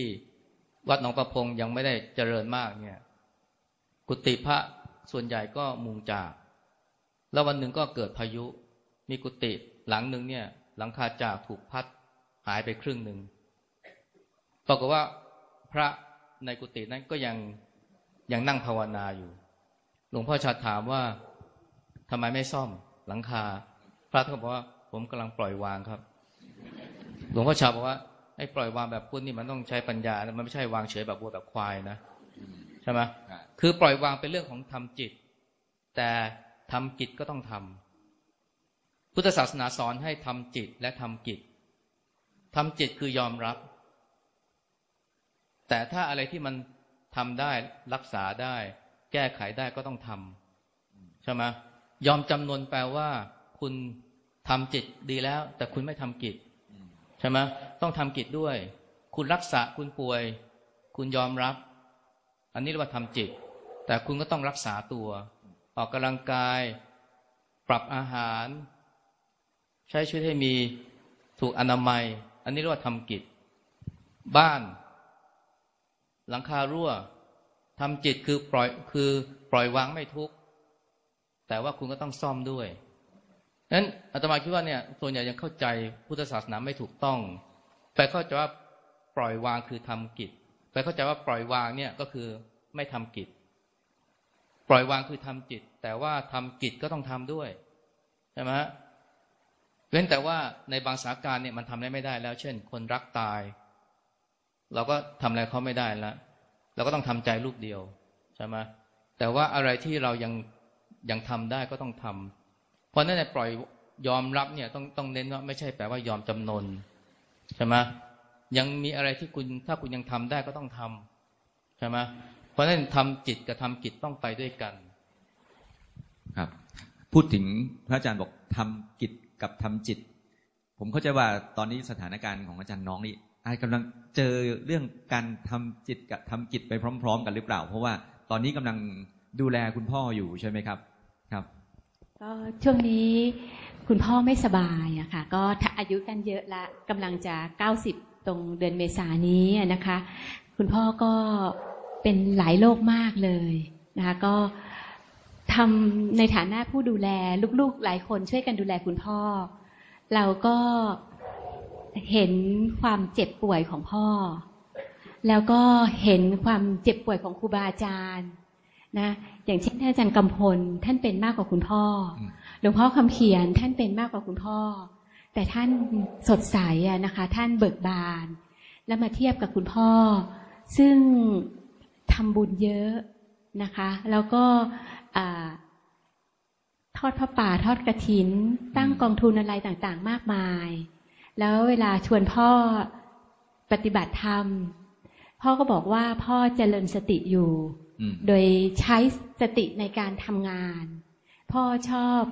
วัดหนองประพงยังไม่ได้เจริญมากเนี่ย กุฏิพระส่วนใหญ่ก็มุงจาก แล้ววันหนึ่งก็เกิดพายุ มีกุฏิหลังหนึ่งเนี่ย หลังคาจากถูกพัดหายไปครึ่งหนึ่งปรากฏว่าพระในกุฏินั้นก็ยังยังนั่งภาวนาอยู่ หลวงพ่อชาถามว่าทำไมไม่ซ่อมหลังคา พระท่านก็บอกว่าผมกำลังปล่อยวางครับ หลวงพ่อชาบอกว่าไอ้ปล่อยวางแบบพุทธนี่มันต้องใช้ปัญญานะมันไม่ใช่วางเฉยแบบวัวแบบควายนะใช่ไหมคือปล่อยวางเป็นเรื่องของทำจิต แต่ทำกิจก็ต้องทพุทธศาสนาสอนให้ทำจิตและทำกิจทำจิตคือยอมรับ แต่ถ้าอะไรที่มันทำได้รักษาได้ แก้ไขได้ก็ต้องทำใช่ไหมยอมจำนวนแปลว่า คุณทำจิตดีแล้ว แต่คุณไม่ทำกิจใช่ไหมต้องทำกิจด้วย คุณรักษาคุณป่วย คุณยอมรับ อันนี้เรียกว่าทำจิต แต่คุณก็ต้องรักษาตัว ออกกำลังกาย ปรับอาหาร ใช้ชีวิตให้มีถูกอนามัย อันนี้เรียกว่าทำกิจ บ้าน หลังคารั่ว ทำจิตคือปล่อยคือปล่อยวางไม่ทุกข์แต่ว่าคุณก็ต้องซ่อมด้วยนั้นอาตมาคิดว่าเนี่ยส่วนใหญ่ยังเข้าใจพุทธศาสนาไม่ถูกต้อง ไปเข้าใจว่าปล่อยวางคือทำกิจ ไปเข้าใจว่าปล่อยวางเนี่ยก็คือไม่ทำกิจ ปล่อยวางคือทำจิต แต่ว่าทำกิจก็ต้องทำด้วยใช่ไหมฮะเว้นแต่ว่าในบางสาการเนี่ยมันทำได้ไม่ได้แล้ว เช่น คนรักตาย เราก็ทำอะไรเขาไม่ได้แล้ว เราก็ต้องทำใจลูกเดียวใช่ไหมแต่ว่าอะไรที่เรายังยังทำได้ก็ต้องทำเพราะนั่นแหละปล่อยยอมรับเนี่ยต้องต้องเน้นว่าไม่ใช่แปลว่ายอมจำนนใช่ไหมยังมีอะไรที่คุณถ้าคุณยังทำได้ก็ต้องทำใช่ไหมเพราะนั้นทำจิตกับทำกิจต้องไปด้วยกัน ครับ พูดถึงพระอาจารย์บอกทำกิจกับทำจิต ผมเข้าใจว่าตอนนี้สถานการณ์ของอาจารย์น้องนี่ อากำลังเจอเรื่องการทำจิตกับทำกิจไปพร้อม ๆ กันหรือเปล่า เพราะว่าตอนนี้กำลังดูแลคุณพ่ออยู่ใช่ไหมครับครับก็ช่วงนี้คุณพ่อไม่สบายอะค่ะ ก็อายุกันเยอะละกำลังจะเก้าสิบตรงเดือนเมษานี้นะคะ คุณพ่อก็เป็นหลายโรคมากเลยนะคะ ก็ทำในฐานะผู้ดูแลลูกๆหลายคนช่วยกันดูแลคุณพ่อ เราก็ เห็นความเจ็บป่วยของพ่อ แล้วก็เห็นความเจ็บป่วยของครูบาอาจารย์นะอย่างเช่นท่านอาจารย์กำพลท่านเป็นมากกว่าคุณพ่อหลวงพ่อคำเขียนท่านเป็นมากกว่าคุณพ่อ แต่ท่านสดใสอะนะคะ ท่านเบิกบาน แล้วมาเทียบกับคุณพ่อ ซึ่งทำบุญเยอะนะคะ แล้วก็ทอดพระป่าทอดกระถิน ตั้งกองทุนอะไรต่างๆ มากมาย แล้วเวลาชวนพ่อปฏิบัติธรรม พ่อก็บอกว่าพ่อเจริญสติอยู่ โดยใช้สติในการทำงาน พ่อชอบ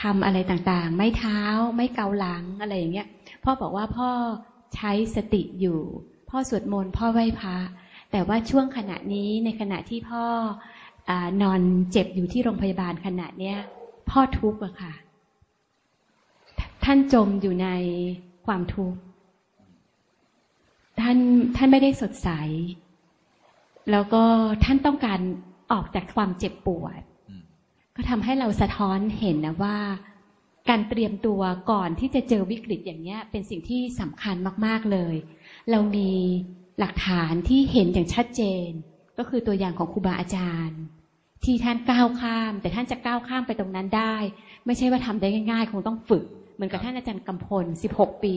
ทำอะไรต่างๆ ไม่เท้า ไม่เกาหลังอะไรอย่างเงี้ย พ่อบอกว่าพ่อใช้สติอยู่ พ่อสวดมนต์พ่อไหว้พระแต่ว่าช่วงขณะนี้ในขณะที่พ่อนอนเจ็บอยู่ที่โรงพยาบาลขณะเนี้ย พ่อทุกข์อะค่ะ ท่านจมอยู่ใน ความทุกข์ท่านท่านไม่ได้สดใส แล้วก็ท่านต้องการออกจากความเจ็บปวด ก็ทำให้เราสะท้อนเห็นนะว่า การเตรียมตัวก่อนที่จะเจอวิกฤตอย่างนี้เป็นสิ่งที่สำคัญมาก ๆเลย เรามีหลักฐานที่เห็นอย่างชัดเจน ก็คือตัวอย่างของครูบาอาจารย์ ที่ท่านก้าวข้าม แต่ท่านจะก้าวข้ามไปตรงนั้นได้ ไม่ใช่ว่าทำได้ง่าย ๆ คงต้องฝึก เหมือนกับท่านอาจารย์กำพล16ปี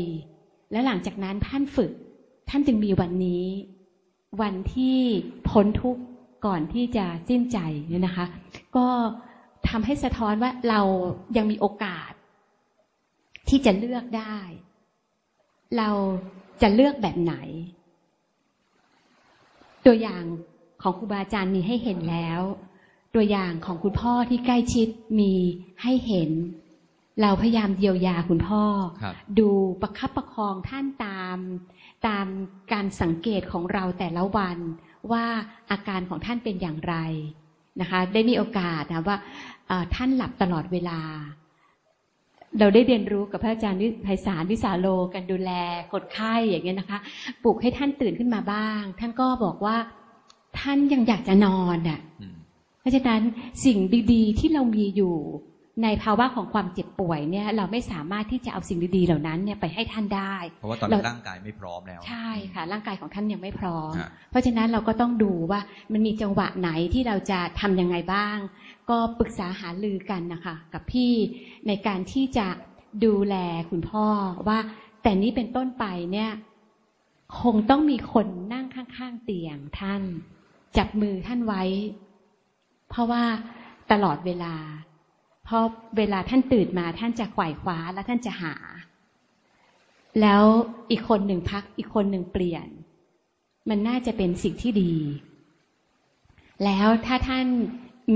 แล้วหลังจากนั้นท่านฝึก ท่านจึงมีวันนี้ วันที่พ้นทุกข์ก่อนที่จะสิ้นใจเนี่ยนะคะ ก็ทำให้สะท้อนว่าเรายังมีโอกาส ที่จะเลือกได้ เราจะเลือกแบบไหน ตัวอย่างของครูบาอาจารย์มีให้เห็นแล้ว ตัวอย่างของคุณพ่อที่ใกล้ชิดมีให้เห็น เราพยายามเยียวยาคุณพ่อ ดูประคับประคองท่านตาม ตามการสังเกตของเราแต่ละวันว่าอาการของท่านเป็นอย่างไรนะคะ ได้มีโอกาสนะว่าท่านหลับตลอดเวลา เราได้เรียนรู้กับพระอาจารย์ไพศาลวิสาโลกันดูแลคนไข้อย่างเงี้ยนะคะปลุกให้ท่านตื่นขึ้นมาบ้าง ท่านก็บอกว่าท่านยังอยากจะนอนอะเพราะฉะนั้นสิ่งดี ๆ ที่เรามีอยู่ ในภาวะของความเจ็บป่วยเนี่ย เราไม่สามารถที่จะเอาสิ่งดีๆเหล่านั้นเนี่ยไปให้ท่านได้ เพราะว่าตอนนี้ร่างกายไม่พร้อมแล้ว ใช่ค่ะ ร่างกายของท่านยังไม่พร้อม เพราะฉะนั้นเราก็ต้องดูว่ามันมีจังหวะไหนที่เราจะทํำยังไงบ้าง ก็ปรึกษาหารือกันนะคะกับพี่ในการที่จะดูแลคุณพ่อว่า แต่นี้เป็นต้นไปเนี่ย คงต้องมีคนนั่งข้างๆเตียงท่าน จับมือท่านไว้ เพราะว่าตลอดเวลาเพ ราะเวลาท่านตื่นมาท่านจะขว่คว้าแล้วท่านจะหา แล้วอีกคนหนึ่งพักอีกคนหนึ่งเปลี่ยน มันน่าจะเป็นสิ่งที่ดี แล้วถ้าท่าน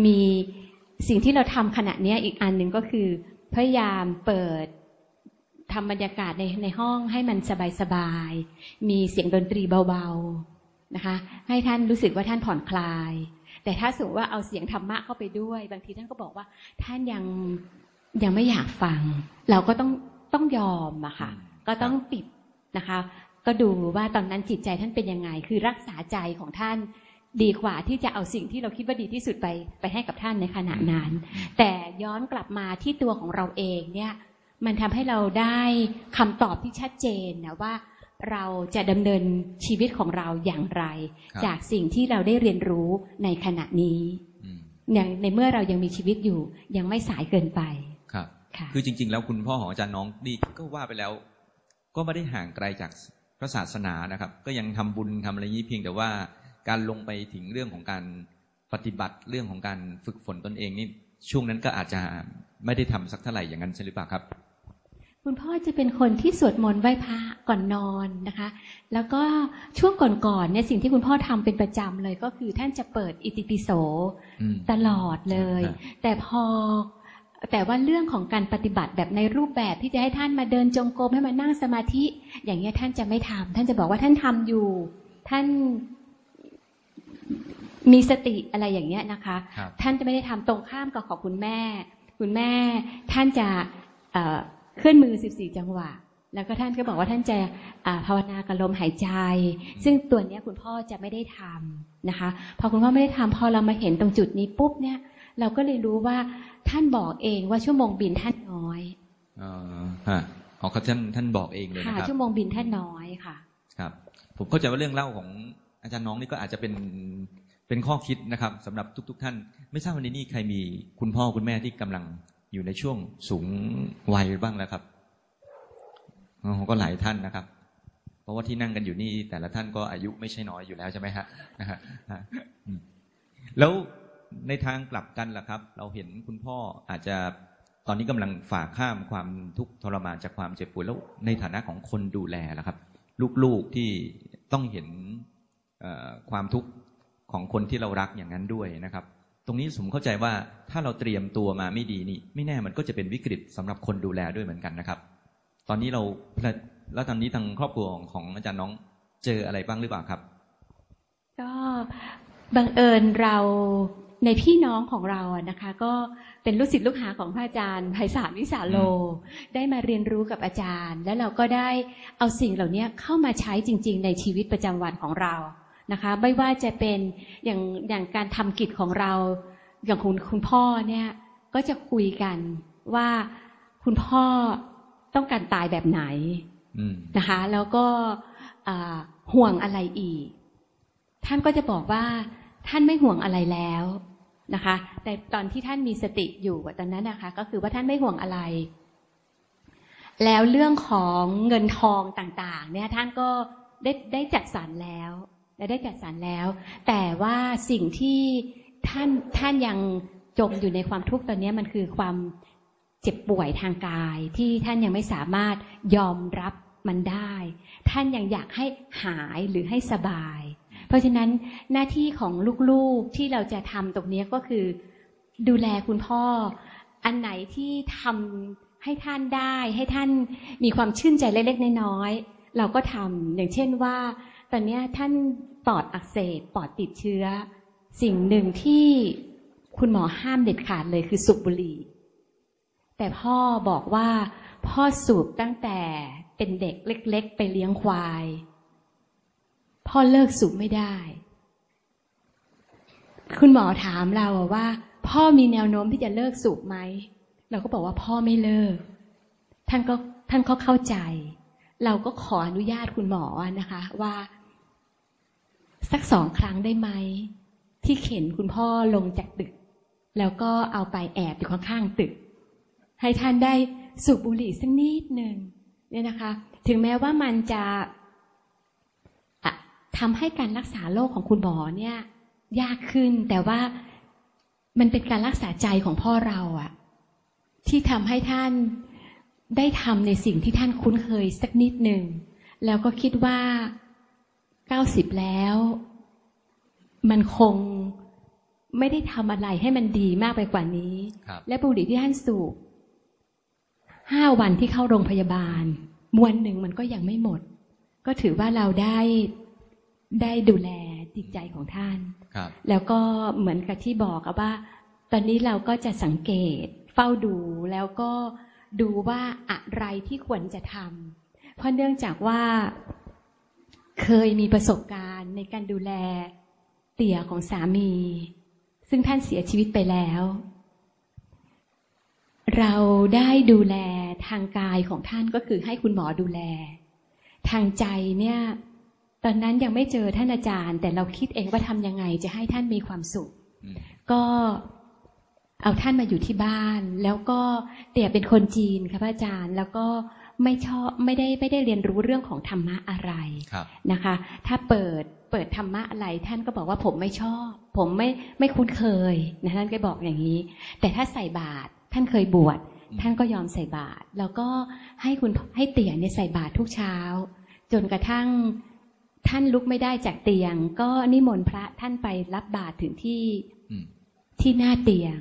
มีสิ่งที่เราทำขณะนี้อีกอันหนึ่งก็คือ พยายามเปิดทำบรรยากาศในในห้องให้มันสบายๆ มีเสียงดนตรีเบาๆ นะคะ ให้ท่านรู้สึกว่าท่านผ่อนคลาย แต่ถ้าสมมติว่าเอาเสียงธรรมะเข้าไปด้วย บางทีท่านก็บอกว่า ท่านยังยังไม่อยากฟัง เราก็ต้องต้องยอมอะค่ะ ก็ต้องปิดนะคะ ก็ดูว่าตอนนั้นจิตใจท่านเป็นยังไง คือรักษาใจของท่านดีกว่าที่จะเอาสิ่งที่เราคิดว่าดีที่สุดไปไปให้กับท่านในขณะนั้น แต่ย้อนกลับมาที่ตัวของเราเองเนี่ย มันทำให้เราได้คำตอบที่ชัดเจนนะว่า เราจะดำเนินชีวิตของเราอย่างไรครับจากสิ่งที่เราได้เรียนรู้ในขณะนี้อืมอย่างในเมื่อเรายังมีชีวิตอยู่ ยังไม่สายเกินไปครับค่ะคือจริง ๆ แล้วคุณพ่อของอาจารย์น้องนี่ก็ว่าไปแล้ว ก็ไม่ได้ห่างไกลจากพระศาสนานะครับ ก็ยังทำบุญทำอะไรนี้เพียงแต่ว่าการลงไปถึงเรื่องของการปฏิบัติเรื่องของการฝึกฝนตนเองนี่ช่วงนั้นก็อาจจะไม่ได้ทำสักเท่าไหร่อย่างนั้นใช่หรือเปล่าครับ คุณพ่อจะเป็นคนที่สวดมนต์ไหว้พระก่อนนอนนะคะ แล้วก็ช่วงก่อนๆเนี่ยสิ่งที่คุณพ่อทำเป็นประจำเลยก็คือท่านจะเปิดอิติปิโสอืมตลอดเลยครับแต่พอแต่ว่าเรื่องของการปฏิบัติแบบในรูปแบบที่จะให้ท่านมาเดินจงกรมให้มานั่งสมาธิ อย่างเงี้ยท่านจะไม่ทำท่านจะบอกว่าท่านทำอยู่ ท่านมีสติอะไรอย่างเงี้ยนะคะครับท่านจะไม่ได้ทำตรงข้ามกับของคุณแม่ คุณแม่ท่านจะ เอ่อเคลื่อนมือ14จังหวะ แล้วก็ท่านก็บอกว่าท่านจะอ่าภาวนากับลมหายใจ ซึ่งตัวเนี้ยคุณพ่อจะไม่ได้ทำนะคะ พอคุณพ่อไม่ได้ทำพอเรามาเห็นตรงจุดนี้ปุ๊บเนี่ย เราก็เลยรู้ว่าท่านบอกเองว่าชั่วโมงบินท่านน้อยเอ่อฮะอ๋อเขาท่านท่านบอกเองเลยค่ะนะครับชั่วโมงบินท่านน้อยค่ะครับ ผมเข้าใจว่าเรื่องเล่าของอาจารย์น้องนี่ก็อาจจะเป็นเป็นข้อคิดนะครับสำหรับทุก ๆ ท่าน ไม่ทราบวันนี้นี่ใครมีคุณพ่อคุณแม่ที่กำลัง อยู่ในช่วงสูงวัยบ้างแล้วครับก็หลายท่านนะครับ เพราะว่าที่นั่งกันอยู่นี่แต่ละท่านก็อายุไม่ใช่น้อยอยู่แล้วใช่ไหมฮะแล้วในทางกลับกันล่ะครับ เราเห็นคุณพ่ออาจจะตอนนี้กำลังฝ่าข้ามความทุกข์ทรมานจากความเจ็บปวดแล้วในฐานะของคนดูแลล่ะครับ ลูกๆที่ต้องเห็นความทุกข์ของคนที่เรารักอย่างนั้นด้วยนะครับ ตรงนี้ผมเข้าใจว่าถ้าเราเตรียมตัวมาไม่ดีนี่ ไม่แน่มันก็จะเป็นวิกฤตสำหรับคนดูแลด้วยเหมือนกันนะครับ ตอนนี้เราแล้วตอนนี้ทางครอบครัวของของอาจารย์น้องเจออะไรบ้างหรือเปล่าครับ ก็บังเอิญเราในพี่น้องของเราอะนะคะ ก็เป็นลูกศิษย์ลูกหาของพระอาจารย์ไพศาลวิสาโล ได้มาเรียนรู้กับอาจารย์ แล้วเราก็ได้เอาสิ่งเหล่านี้เข้ามาใช้จริง ๆ ในชีวิตประจำวันของเรา นะคะ ไม่ว่าจะเป็นอย่างอย่างการทำกิจของเรา อย่างคุณคุณพ่อเนี่ยก็จะคุยกันว่าคุณพ่อต้องการตายแบบไหนอืมนะคะ แล้วก็อ่าห่วงอะไรอีก ท่านก็จะบอกว่าท่านไม่ห่วงอะไรแล้วนะคะ แต่ตอนที่ท่านมีสติอยู่อะตอนนั้นนะคะ ก็คือว่าท่านไม่ห่วงอะไร แล้วเรื่องของเงินทองต่าง ๆ เนี่ยท่านก็ได้ได้จัดสรรแล้ว และได้จัดสรรแล้ว แต่ว่าสิ่งที่ท่านท่านยังจมอยู่ในความทุกข์ตอนนี้มันคือความเจ็บป่วยทางกายที่ท่านยังไม่สามารถยอมรับมันได้ ท่านยังอยากให้หายหรือให้สบาย เพราะฉะนั้นหน้าที่ของลูกๆที่เราจะทำตรงนี้ก็คือ ดูแลคุณพ่อ อันไหนที่ทำให้ท่านได้ ให้ท่านมีความชื่นใจเล็กๆน้อยๆเราก็ทำอย่างเช่นว่า ตอนเนี้ยท่านปอดอักเสบปอดติดเชื้อ สิ่งหนึ่งที่คุณหมอห้ามเด็ดขาดเลยคือสูบบุหรี่ แต่พ่อบอกว่าพ่อสูบตั้งแต่เป็นเด็กเล็ก ๆ ไปเลี้ยงควาย พ่อเลิกสูบไม่ได้ คุณหมอถามเราว่า พ่อมีแนวโน้มที่จะเลิกสูบไหม เราก็บอกว่าพ่อไม่เลิก ท่านก็ท่านก็เข้าใจ เราก็ขออนุญาตคุณหมอนะคะ ว่า สักสองครั้งได้ไหม ที่เข็นคุณพ่อลงจากตึก แล้วก็เอาไปแอบอยู่ข้างๆตึก ให้ท่านได้สูบบุหรี่สักนิดหนึ่งเนี่ยนะคะ ถึงแม้ว่ามันจะะทำให้การรักษาโรคของคุณหมอเนี่ย ยากขึ้นแต่ว่ามันเป็นการรักษาใจของพ่อเราอะที่ทำให้ท่าน ได้ทำในสิ่งที่ท่านคุ้นเคยสักนิดหนึ่ง แล้วก็คิดว่าเก้าสิบแล้ว มันคงไม่ได้ทำอะไรให้มันดีมากไปกว่านี้ครับและบุหรี่ที่ท่านสูบห้าวันที่เข้าโรงพยาบาล มวนหนึ่งมันก็ยังไม่หมด ก็ถือว่าเราได้ได้ดูแลจิตใจของท่านครับแล้วก็เหมือนกับที่บอกอะว่า ตอนนี้เราก็จะสังเกตเฝ้าดูแล้วก็ ดูว่าอะไรที่ควรจะทำเพราะเนื่องจากว่าเคยมีประสบการณ์ในการดูแลเตี่ยของสามี ซึ่งท่านเสียชีวิตไปแล้ว เราได้ดูแลทางกายของท่านก็คือให้คุณหมอดูแล ทางใจเนี่ย ตอนนั้นยังไม่เจอท่านอาจารย์ แต่เราคิดเองว่าทำยังไงจะให้ท่านมีความสุขอืมก็ เอาท่านมาอยู่ที่บ้าน แล้วก็เตี่ยเป็นคนจีนค่ะพระอาจารย์แล้วก็ไม่ชอบไม่ได้ไม่ได้เรียนรู้เรื่องของธรรมะอะไรครับนะคะ ถ้าเปิดเปิดธรรมะอะไรท่านก็บอกว่าผมไม่ชอบ ผมไม่ไม่คุ้นเคยนะท่านก็บอกอย่างนี้ แต่ถ้าใส่บาตรท่านเคยบวชอืมท่านก็ยอมใส่บาตรแล้วก็ให้คุณให้เตี่ยเนี่ยใส่บาตรทุกเช้า จนกระทั่งท่านลุกไม่ได้จากเตียง ก็นิมนต์พระท่านไปรับบาตรถึงที่อืมที่หน้าเตียง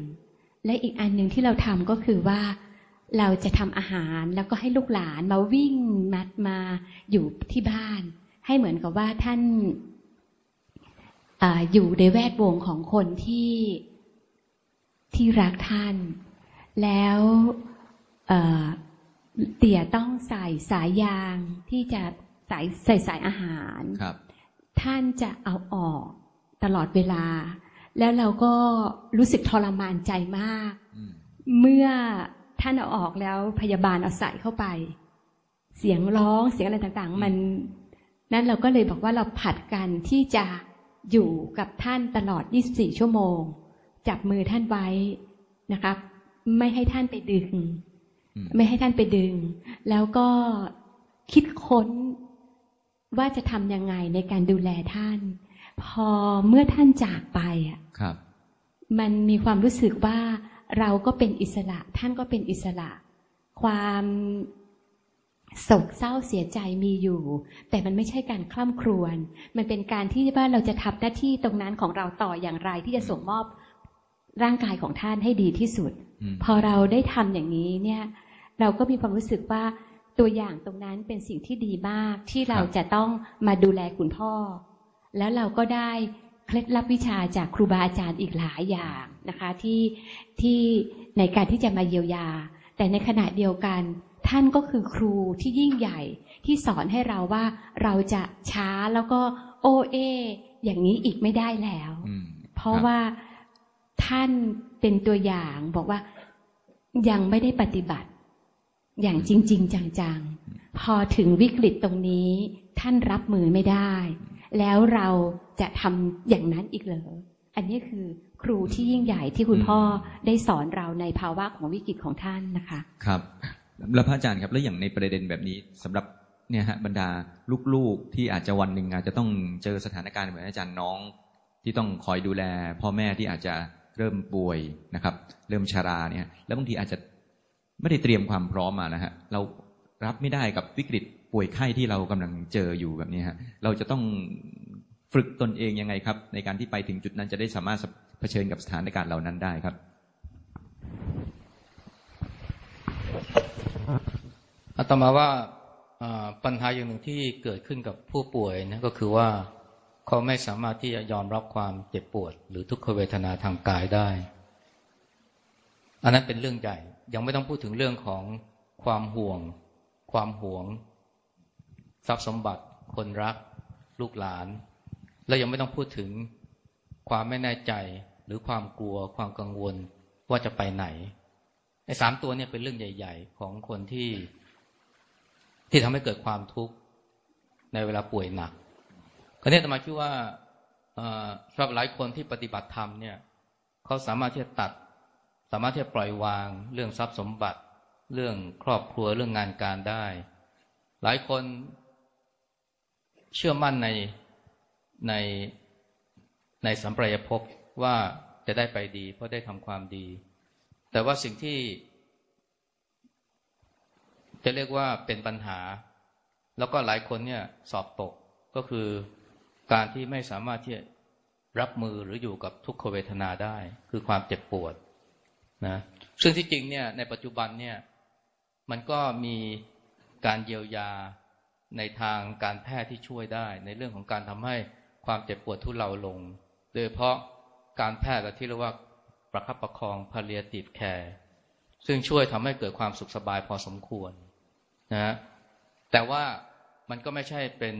และอีกอันหนึ่งที่เราทำก็คือว่าเราจะทำอาหารแล้วก็ให้ลูกหลานมาวิ่งมัดมาอยู่ที่บ้าน ให้เหมือนกับว่าท่านอาอยู่ในแวดวงของคนที่ที่รักท่าน แล้วเอ่อเตี่ยต้องใส่สายยางที่จะใส่ใส่สายอาหาร ครับ ท่านจะเอาออกตลอดเวลา แล้วเราก็รู้สึกทรมานใจมากอืมเมื่อท่านเอาออกแล้วพยาบาลเอาใส่เข้าไป เสียงร้องเสียงอะไรต่างๆ มันนั้นเราก็เลยบอกว่าเราผัดกันที่จะอยู่กับท่านตลอด 24 ชั่วโมง จับมือท่านไว้นะครับ ไม่ให้ท่านไปดึงอืมไม่ให้ท่านไปดึง แล้วก็คิดค้นว่าจะทำยังไงในการดูแลท่าน พอเมื่อท่านจากไปอะครับ มันมีความรู้สึกว่าเราก็เป็นอิสระ ท่านก็เป็นอิสระ ความโศกเศร้าเสียใจมีอยู่ แต่มันไม่ใช่การคล่ำครวญมันเป็นการที่ว่าเราจะทำหน้าที่ตรงนั้นของเราต่ออย่างไรที่จะส่งมอบร่างกายของท่านให้ดีที่สุดอืมพอเราได้ทำอย่างนี้เนี่ย เราก็มีความรู้สึกว่าตัวอย่างตรงนั้นเป็นสิ่งที่ดีมากที่เราจะต้องมาดูแลคุณพ่อ แล้วเราก็ได้เคล็ดลับวิชาจากครูบาอาจารย์อีกหลายอย่างนะคะที่ที่ในการที่จะมาเยียวยา แต่ในขณะเดียวกัน ท่านก็คือครูที่ยิ่งใหญ่ที่สอนให้เราว่าเราจะช้าแล้วก็โอเอ อย่างนี้อีกไม่ได้แล้วอืมเพราะคบว่าท่านเป็นตัวอย่างบอกว่ายังไม่ได้ปฏิบัติ อย่างจริง ๆ จังๆ พอถึงวิกฤตตรงนี้ ท่านรับมือไม่ได้ แล้วเราจะทำอย่างนั้นอีกเหรอ อันนี้คือครูที่ยิ่งใหญ่ที่คุณพ่อได้สอนเราในภาวะของวิกฤตของท่านนะคะ ครับ แล้วพระอาจารย์ครับ แล้วอย่างในประเด็นแบบนี้สำหรับเนี่ยฮะบรรดาลูกๆที่อาจจะวันหนึ่งอาจจะต้องเจอสถานการณ์เหมือนอาจารย์น้อง ที่ต้องคอยดูแล พ่อแม่ที่อาจจะเริ่มป่วยนะครับ เริ่มชาราเนี่ย แล้วบางทีอาจจะไม่ได้เตรียมความพร้อมมานะฮะเรารับไม่ได้กับวิกฤต ป่วยไข้ที่เรากำลังเจออยู่แบบนี้ฮะเราจะต้องฝึกตนเองยังไงครับ ในการที่ไปถึงจุดนั้นจะได้สามารถเผชิญกับสถานการณ์เหล่านั้นได้ครับอาตมาว่าปัญหาอย่างหนึ่งที่เกิดขึ้นกับผู้ป่วยนะก็คือว่าเขาไม่สามารถที่จะยอมรับความเจ็บปวด หรือทุกขเวทนาทางกายได้ อันนั้นเป็นเรื่องใหญ่ ยังไม่ต้องพูดถึงเรื่องของความห่วง ความหวง ทรัพย์สมบัติ คนรัก ลูกหลาน และยังไม่ต้องพูดถึงความไม่แน่ใจหรือความกลัวความกังวลว่าจะไปไหนไอ้สามตัวเนี่ยเป็นเรื่องใหญ่ ๆ ของคนที่ ที่ทำให้เกิดความทุกข์ในเวลาป่วยหนักคราวนี้ตมาคิดว่าเอ่อสำหรับหลายคนที่ปฏิบัติธรรมเนี่ยเขาสามารถที่จะตัด สามารถที่จะปล่อยวาง เรื่องทรัพย์สมบัติ เรื่องครอบครัวเรื่องงานการได้ หลายคน เชื่อมั่นในในในสัมปรายภพว่าจะได้ไปดี เพราะได้ทำความดี แต่ว่าสิ่งที่ จะเรียกว่าเป็นปัญหา แล้วก็หลายคนเนี่ยสอบตกก็คือการที่ไม่สามารถที่จะรับมือหรืออยู่กับทุกขเวทนาได้ คือความเจ็บปวดนะซึ่งที่จริงเนี่ยในปัจจุบันเนี่ยมันก็มีการเยียวยา ในทางการแพทย์ที่ช่วยได้ ในเรื่องของการทำให้ความเจ็บปวดทุเลาลง โดยเพราะการแพทย์ที่เรียกว่าประคับประคอง palliative care ซึ่งช่วยทำให้เกิดความสุขสบายพอสมควรนะแต่ว่ามันก็ไม่ใช่เป็น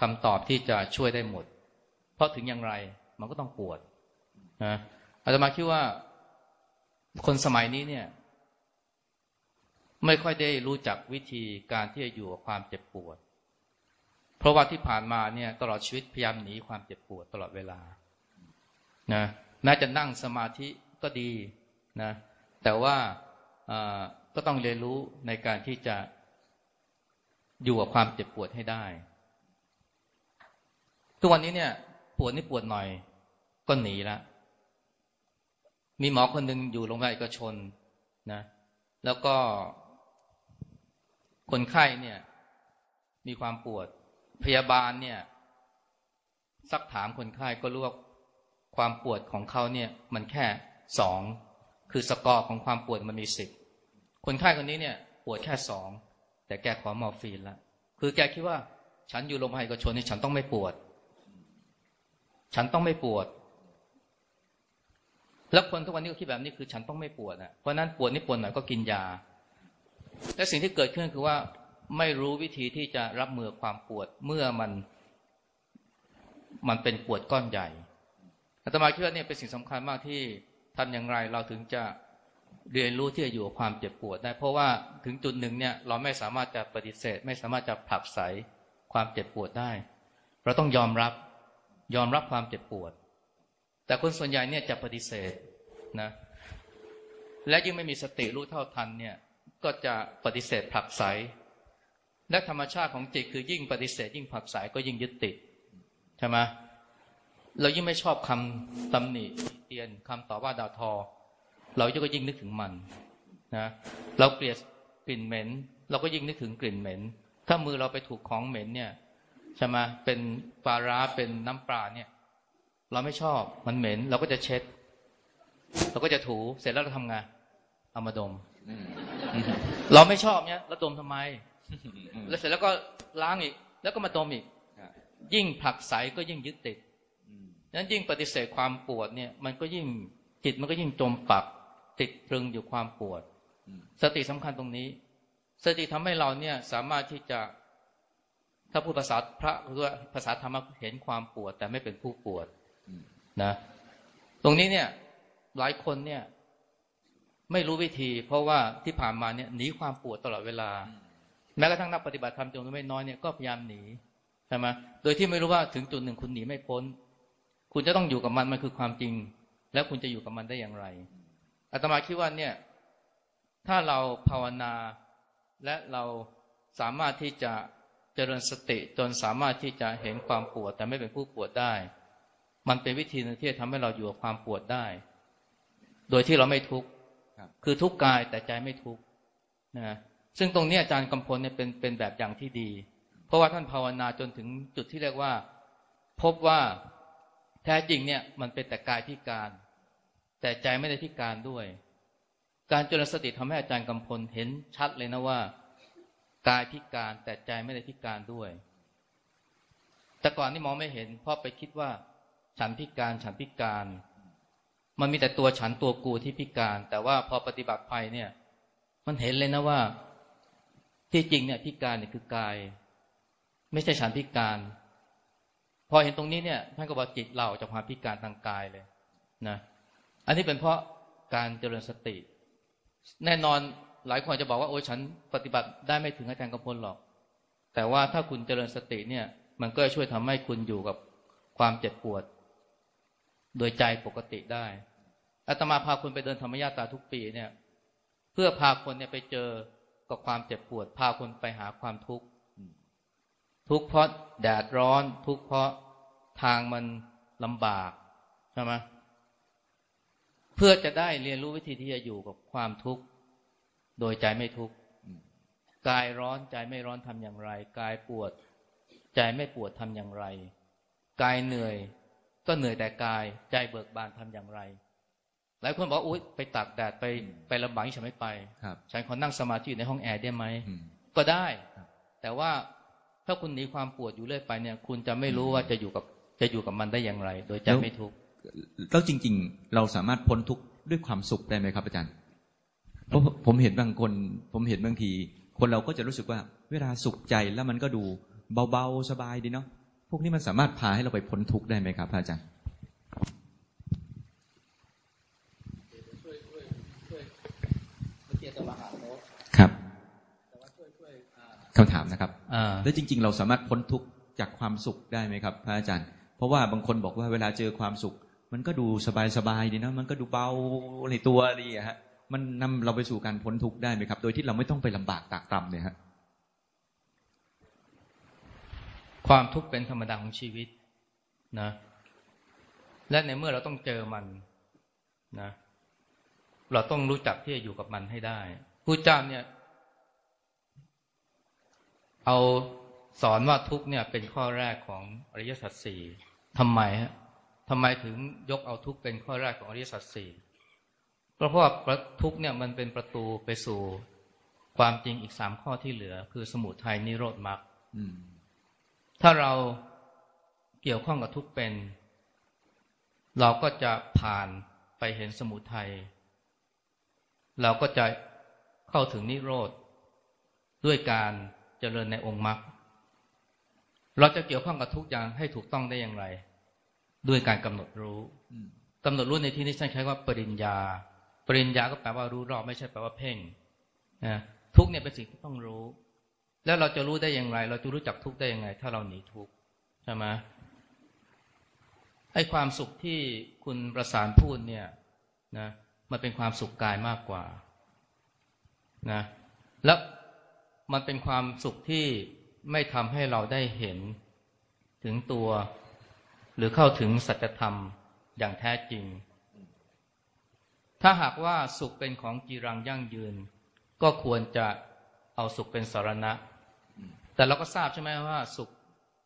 คำตอบที่จะช่วยได้หมด เพราะถึงอย่างไรมันก็ต้องปวดนะอาตมาคิดว่าคนสมัยนี้เนี่ย ไม่ค่อยได้รู้จักวิธีการที่จะอยู่กับความเจ็บปวด เพราะว่าที่ผ่านมาเนี่ยตลอดชีวิตพยายามหนีความเจ็บปวดตลอดเวลานะแม้จะนั่งสมาธิก็ดีนะแต่ว่าก็ต้องเรียนรู้ในการที่จะอยู่กับความเจ็บปวดให้ได้ ทุกวันนี้เนี่ย ปวดนี่ปวดหน่อย ก็หนีละมีหมอคนหนึ่งอยู่โรงพยาบาลเอกชนนะ แล้วก็ คนไข้เนี่ย มีความปวด พยาบาลเนี่ย ซักถามคนไข้ก็รู้ว่าความปวดของเขาเนี่ย มันแค่สองคือสกอร์ของความปวดมันมีสิบคนไข้คนนี้เนี่ย ปวดแค่สองแต่แกขอมอร์ฟีนแล้วคือแกคิดว่า ฉันอยู่โรงพยาบาลเอกชนนี่ฉันต้องไม่ปวด ฉันต้องไม่ปวด แล้วคนทุกวันนี้ก็คิดแบบนี้คือ ฉันต้องไม่ปวดอะเพราะนั้นปวดนี่ปวดหน่อยก็กินยา และสิ่งที่เกิดขึ้นคือว่าไม่รู้วิธีที่จะรับมือความปวดเมื่อมัน มันเป็นปวดก้อนใหญ่อาตมาคิดว่าเนี่ยเป็นสิ่งสำคัญมากที่ทำอย่างไรเราถึงจะเรียนรู้ที่จะอยู่กับความเจ็บปวดได้ เพราะว่าถึงจุดหนึ่งเนี่ย เราไม่สามารถจะปฏิเสธ ไม่สามารถจะผลักไสความเจ็บปวดได้ เราต้องยอมรับยอมรับความเจ็บปวด แต่คนส่วนใหญ่เนี่ยจะปฏิเสธนะ และยิ่งไม่มีสติรู้เท่าทันเนี่ย ก็จะปฏิเสธผลักไสและธรรมชาติของจิตคือยิ่งปฏิเสธยิ่งผลักไสก็ยิ่งยึดติดใช่ไหมเรายิ่งไม่ชอบคำตำหนิเตียนคำต่อว่าดาวทอ เราก็ยิ่งนึกถึงมันนะเราเกลียดกลิ่นเหม็น เราก็ยิ่งนึกถึงกลิ่นเหม็น ถ้ามือเราไปถูกของเหม็นเนี่ยใช่ไหมเป็นปลาร้าเป็นน้ำปลาเนี่ย เราไม่ชอบมันเหม็น เราก็จะเช็ด เราก็จะถูเสร็จแล้วเราทำไง เอามาดมเราไม่ชอบเนี่ยแล้วดมทำไม แล้วเสร็จแล้วก็ล้างอีก แล้วก็มาดมอีก ยิ่งผลักใสก็ยิ่งยึดติดนั้นยิ่งปฏิเสธความปวดเนี่ย มันก็ยิ่งจิตมันก็ยิ่งจมปักติดตรึงอยู่ความปวด สติสำคัญตรงนี้ สติทำให้เราเนี่ยสามารถที่จะ ถ้าพูดภาษาพระหรือว่าภาษาธรรมเห็นความปวด แต่ไม่เป็นผู้ปวดนะ ตรงนี้เนี่ย หลายคนเนี่ย ไม่รู้วิธี เพราะว่าที่ผ่านมาเนี่ยหนีความปวดตลอดเวลา แม้กระทั่งนักปฏิบัติธรรมจำนวนไม่น้อยเนี่ยก็พยายามหนีใช่ไหมโดยที่ไม่รู้ว่าถึงจุดหนึ่งคุณหนีไม่พ้น คุณจะต้องอยู่กับมันมันคือความจริง แล้วคุณจะอยู่กับมันได้อย่างไรอาตมาคิดว่าเนี่ย ถ้าเราภาวนาและเราสามารถที่จะเจริญสติจนสามารถที่จะเห็นความปวด แต่ไม่เป็นผู้ปวดได้ มันเป็นวิธีหนึ่งที่จะทำให้เราอยู่กับความปวดได้ โดยที่เราไม่ทุกข์ คือทุกกายแต่ใจไม่ทุกนะซึ่งตรงนี้อาจารย์กำพลเนี่ยเป็นเป็นแบบอย่างที่ดี เพราะว่าท่านภาวนาจนถึงจุดที่เรียกว่า พบว่าแท้จริงเนี่ย มันเป็นแต่กายพิการ แต่ใจไม่ได้พิการด้วย การจรสติทำให้อาจารย์กำพลเห็นชัดเลยนะว่ากายพิการแต่ใจไม่ได้พิการด้วย แต่ก่อนนี่มองไม่เห็นเพราะไปคิดว่า ฉันพิการฉันพิการ มันมีแต่ตัวฉันตัวกูที่พิการ แต่ว่าพอปฏิบัติไปเนี่ย มันเห็นเลยนะว่า ที่จริงเนี่ยพิการเนี่ยคือกาย ไม่ใช่ฉันพิการ พอเห็นตรงนี้เนี่ยท่านก็บอกจิตเราจะความพิการทางกายเลยนะอันนี้เป็นเพราะการเจริญสติ แน่นอนหลายคนจะบอกว่าโอ้ฉันปฏิบัติได้ไม่ถึงอาจารย์กำพลหรอก แต่ว่าถ้าคุณเจริญสติเนี่ย มันก็ช่วยทำให้คุณอยู่กับความเจ็บปวด โดยใจปกติได้อาตมาพาคนไปเดินธรรมญาตาทุกปีเนี่ย เพื่อพาคนเนี่ยไปเจอกับความเจ็บปวด พาคนไปหาความทุกข์ทุกข์เพราะแดดร้อน ทุกข์เพราะทางมันลำบากใช่ไหมเพื่อจะได้เรียนรู้วิธีที่จะอยู่กับความทุกข์โดยใจไม่ทุกข์กายร้อนใจไม่ร้อนทำอย่างไร กายปวด ใจไม่ปวดทำอย่างไร กายเหนื่อย ก็เหนื่อยแต่กายใจเบิกบานทำอย่างไร หลายคนบอกอุ้ยไปตากแดดไปไปลำบากฉันไม่ไปครับฉันขอนั่งสมาธิอยู่ในห้องแอร์ได้ไหมอืมก็ได้ครับแต่ว่าถ้าคุณหนีความปวดอยู่เรื่อยไปเนี่ย คุณจะไม่รู้ว่าจะอยู่กับจะอยู่กับมันได้อย่างไร โดยใจไม่ทุกข์แล้วจริง ๆ เราสามารถพ้นทุกข์ด้วยความสุขได้ไหมครับอาจารย์เพราะผมเห็นบางคน ผมเห็นบางที คนเราก็จะรู้สึกว่า เวลาสุขใจแล้วมันก็ดูเบาๆสบายดีเนาะ พวกนี้มันสามารถพาให้เราไปพ้นทุกข์ได้ไหมครับพระอาจารย์ครับคำถามนะครับอ่าแล้วจริง ๆ เราสามารถพ้นทุกข์จากความสุขได้ไหมครับ พระอาจารย์ เพราะว่าบางคนบอกว่าเวลาเจอความสุข มันก็ดูสบายๆดีนะมันก็ดูเบาในตัวดีอะฮะมันนำเราไปสู่การพ้นทุกข์ได้ไหมครับ โดยที่เราไม่ต้องไปลำบากตากตรำเนี่ยฮะ ความทุกข์เป็นธรรมดาของชีวิตนะ และในเมื่อเราต้องเจอมันนะ เราต้องรู้จักที่จะอยู่กับมันให้ได้ผู้เจ้าเนี่ย เอาสอนว่าทุกข์เนี่ย เป็นข้อแรกของอริยสัจสี่ทำไมฮะทำไมถึงยกเอาทุกข์เป็นข้อแรกของอริยสัจสี่เพราะว่าทุกเนี่ยมันเป็นประตูไปสู่ความจริงอีกสามข้อที่เหลือ คือสมุทัยนิโรธมรรค ถ้าเราเกี่ยวข้องกับทุกเป็น เราก็จะผ่านไปเห็นสมุทัยเราก็จะเข้าถึงนิโรธ ด้วยการเจริญในองค์มรรคเราจะเกี่ยวข้องกับทุกอย่างให้ถูกต้องได้อย่างไร ด้วยการกำหนดรู้อืมกำหนดรู้ในที่นี้ใช้ว่าปริญญา ปริญญาก็แปลว่ารู้รอบไม่ใช่แปลว่าเพ่งนะทุกเนี่ยเป็นสิ่งที่ต้องรู้ แล้วเราจะรู้ได้อย่างไร เราจะรู้จักทุกข์ได้อยังไงถ้าเราหนีทุกข์ใช่ไหมไอ้ความสุขที่คุณประสานพูดเนี่ยนะมันเป็นความสุขกายมากกว่านะแล้วมันเป็นความสุขที่ไม่ทำให้เราได้เห็นถึงตัว หรือเข้าถึงสัจธรรมอย่างแท้จริง ถ้าหากว่าสุขเป็นของจีรังยั่งยืน ก็ควรจะเอาสุขเป็นสารณะ แต่เราก็ทราบใช่ไหมว่าสุข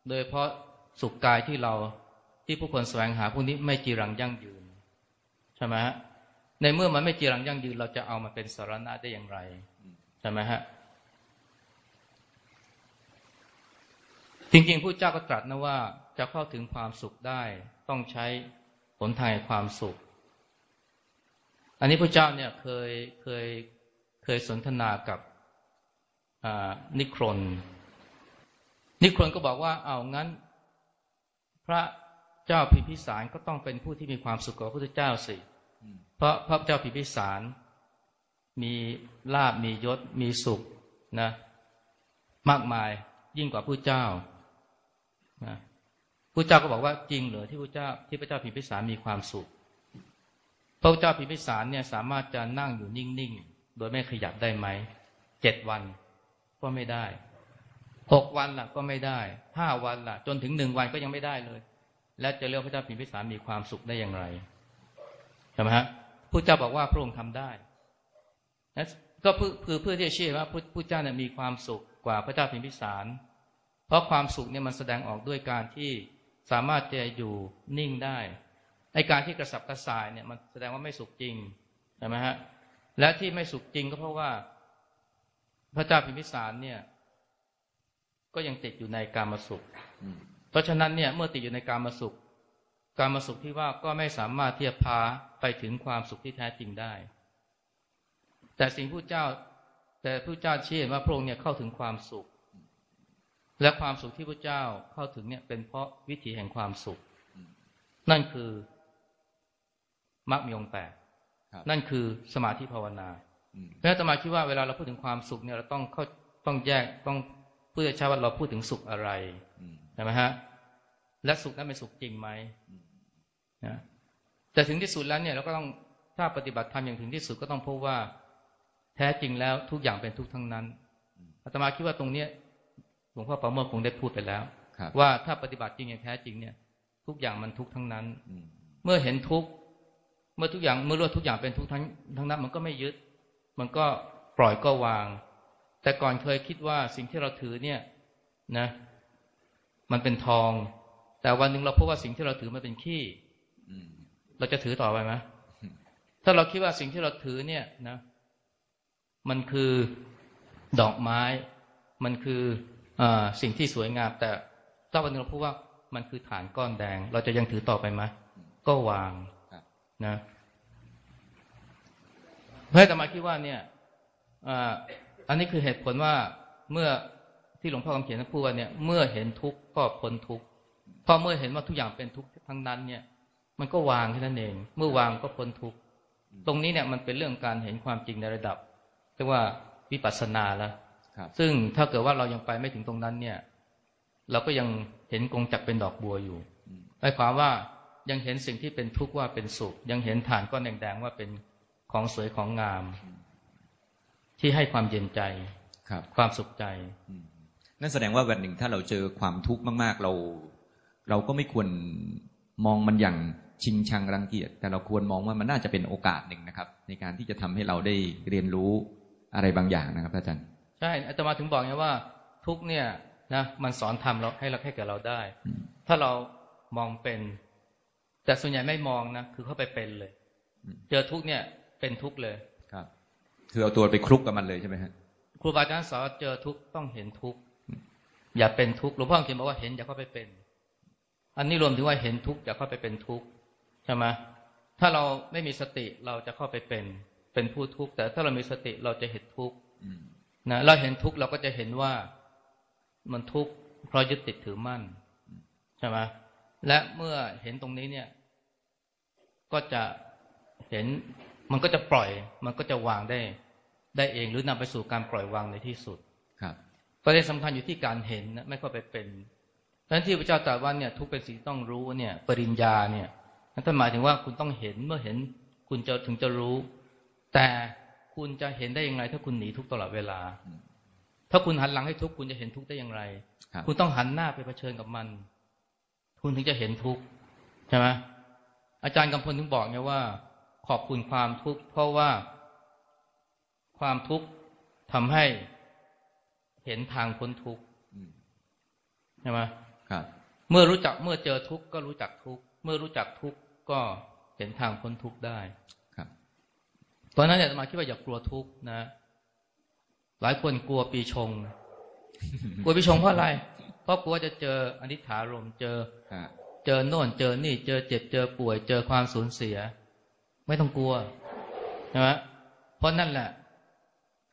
โดยเพราะสุขกายที่เราที่ผู้คนแสวงหาพวกนี้ไม่จีรังยั่งยืนใช่ไหมฮะในเมื่อมันไม่จีรังยั่งยืน เราจะเอามาเป็นสารณะได้อย่างไรใช่ไหมฮะจริงๆผู้เจ้าก็ตรัสนะว่าจะเข้าถึงความสุขได้ ต้องใช้ผลทางแห่งความสุข อันนี้พระเจ้าเนี่ยเคยเคยเคยสนทนากับนิครน นิครนก็บอกว่าเอางั้น พระเจ้าพิมพิสารก็ต้องเป็นผู้ที่มีความสุขกว่าพระพุทธเจ้าสิเพราะพระเจ้าพิมพิสาร มีลาบมียศมีสุขนะ มากมายยิ่งกว่าผู้เจ้านะผู้เจ้าก็บอกว่าจริงเหรือที่พระเจ้าที่พระเจ้าพิมพิสารมีความสุข พระเจ้าพิมพิสารเนี่ยสามารถจะนั่งอยู่นิ่งๆ โดยไม่ขยับได้ไหมเจ็ดวันก็ไม่ได้ หกวันล่ะก็ไม่ได้ห้าวันล่ะ จนถึงหนึ่งวันก็ยังไม่ได้เลย และจะเรียกพระเจ้าพิมพิสารมีความสุขได้อย่างไรใช่ไหมฮะผู้เจ้าบอกว่าพระองค์ทำได้นะก็เพื่อเพื่อที่จะเชื่อว่าผู้เจ้าเนี่ยมีความสุขกว่าพระเจ้าพิมพิสาร เพราะความสุขเนี่ยมันแสดงออกด้วยการที่สามารถจะอยู่นิ่งได้ไอการที่กระสับกระส่ายเนี่ยมันแสดงว่าไม่สุขจริงใช่ไหมฮะและที่ไม่สุขจริงก็เพราะว่าพระเจ้าพิมพิสารเนี่ย ก็ยังติดอยู่ในการมาสุข เพราะฉะนั้นเนี่ยเมื่อติดอยู่ในการมาสุข การมาสุขที่ว่าก็ไม่สามารถที่จะพาไปถึงความสุขที่แท้จริงได้ แต่สิ่งผู้เจ้า แต่ผู้เจ้าเชื่อว่าพระองค์เนี่ยเข้าถึงความสุข และความสุขที่พระเจ้าเข้าถึงเนี่ยเป็นเพราะวิถีแห่งความสุข นั่นคือมรรคมีองค์แปดครับนั่นคือสมาธิภาวนาอืมเพราะฉะนั้นอาตมาคิดว่าเวลาเราพูดถึงความสุขเนี่ยเราต้องเข้าต้องแยกต้อง เพื่อใช้ว่าเราพูดถึงสุขอะไรอืมใช่ไหมฮะ และสุขนั้นเป็นสุขจริงไหมนะแต่ถึงที่สุดแล้วเนี่ยเราก็ต้องถ้าปฏิบัติธรรมอย่างถึงที่สุดก็ต้องพบว่า แท้จริงแล้วทุกอย่างเป็นทุกข์ทั้งนั้นอาตมาคิดว่าตรงเนี้ยหลวงพ่อประโมทคงได้พูดไปแล้วครับว่าถ้าปฏิบัติจริงอย่างแท้จริงเนี่ย ทุกอย่างมันทุกข์ทั้งนั้นอืมเมื่อเห็นทุกข์เมื่อทุกอย่างเมื่อรู้ว่าทุกอย่างเป็นทุกข์ทั้งทั้งนั้น มันก็ไม่ยึด มันก็ปล่อยก็วาง แต่ก่อนเคยคิดว่าสิ่งที่เราถือเนี่ยนะ มันเป็นทอง แต่วันหนึ่งเราพบว่าสิ่งที่เราถือมันเป็นขี้เราจะถือต่อไปไหมถ้าเราคิดว่าสิ่งที่เราถือเนี่ยนะ มันคือดอกไม้ มันคืออสิ่งที่สวยงาม แต่ถ้าวันนึงเราพูดว่ามันคือฐานก้อนแดง เราจะยังถือต่อไปไหมก็วางนะเพื่อแต่มาคิดว่าเนี่ย อันนี้คือเหตุผลว่าเมื่อที่หลวงพ่อคำเขียนพูดว่าเนี่ย เมื่อเห็นทุกข์ก็พ้นทุกข์พอเมื่อเห็นว่าทุกอย่างเป็นทุกข์ทั้งนั้น เนี่ย มันก็วางแค่นั้นเอง เมื่อวางก็พ้นทุกข์ตรงนี้เนี่ยมันเป็นเรื่องการเห็นความจริงในระดับเรียกว่าวิปัสสนาแล้วซึ่งถ้าเกิดว่าเรายังไปไม่ถึงตรงนั้นเนี่ย เราก็ยังเห็นกงจักเป็นดอกบัวอยู่หมายความว่ายังเห็นสิ่งที่เป็นทุกข์ว่าเป็นสุข ยังเห็นฐานก้อนแดงๆว่าเป็นของสวยของงาม ที่ให้ความเย็นใจครับ ความสุขใจนั่นแสดงว่าวันหนึ่งถ้าเราเจอความทุกข์มาก ๆ เรา เราก็ไม่ควรมองมันอย่างชิงชังรังเกียจแต่เราควรมองว่ามันน่าจะเป็นโอกาสหนึ่งนะครับ ในการที่จะทำให้เราได้เรียนรู้อะไรบางอย่างนะครับอาจารย์ใช่อาตมาถึงบอกไงว่า ทุกเนี่ยนะมันสอนทำเราให้เราให้กับเราได้ ถ้าเรามองเป็น แต่ส่วนใหญ่ไม่มองนะคือเข้าไปเป็นเลย เจอทุกเนี่ยเป็นทุกเลย คือเอาตัวไปคลุกกับมันเลยใช่ไหมฮะครูบาอาจารย์สอนเจอทุกต้องเห็นทุกอย่าเป็นทุกหลวงพ่อเขียนบอกว่าเห็นอย่าเข้าไปเป็น อันนี้รวมถึงว่าเห็นทุกอย่าเข้าไปเป็นทุกใช่ไหมถ้าเราไม่มีสติเราจะเข้าไปเป็นเป็นผู้ทุกข์แต่ถ้าเรามีสติเราจะเห็นทุกข์นะเราเห็นทุกข์เราก็จะเห็นว่ามันทุกข์เพราะยึดติดถือมั่นใช่ไหมและเมื่อเห็นตรงนี้เนี่ย ก็จะเห็นมันก็จะปล่อย มันก็จะวางได้ ได้เองหรือนำไปสู่การปล่อยวางในที่สุดครับประเด็นสำคัญอยู่ที่การเห็นนะไม่เข้าไปเป็นดังนั้นที่พระเจ้าตรัสว่าเนี่ยทุกเป็นสิ่งต้องรู้เนี่ยปริญญาเนี่ยนั่นหมายถึงว่าคุณต้องเห็นเมื่อเห็นคุณจะถึงจะรู้ แต่คุณจะเห็นได้อย่างไร ถ้าคุณหนีทุกตลอดเวลา ถ้าคุณหันหลังให้ทุกคุณจะเห็นทุกได้อย่างไร คุณต้องหันหน้าไปเผชิญกับมัน คุณถึงจะเห็นทุกใช่ไหมอาจารย์กำพลถึงบอกไงว่า ขอบคุณความทุกข์เพราะว่า ความทุกข์ทำให้เห็นทางพ้นทุกข์ใช่ไหมครับ เมื่อรู้จักเมื่อเจอทุกข์ก็รู้จักทุกข์เมื่อรู้จักทุกข์ก็เห็นทางพ้นทุกข์ได้ครับ ตอนนั้นเนี่ยมาคิดว่าอย่ากลัวทุกข์นะ หลายคนกลัวปีชง กลัวปีชงเพราะอะไร เพราะกลัวจะเจออนิถารมเจอเจอโน่น เจอนี่ เจอเจ็บเจอป่วย เจอความสูญเสีย ไม่ต้องกลัวใช่ไหมเพราะนั่นแหละ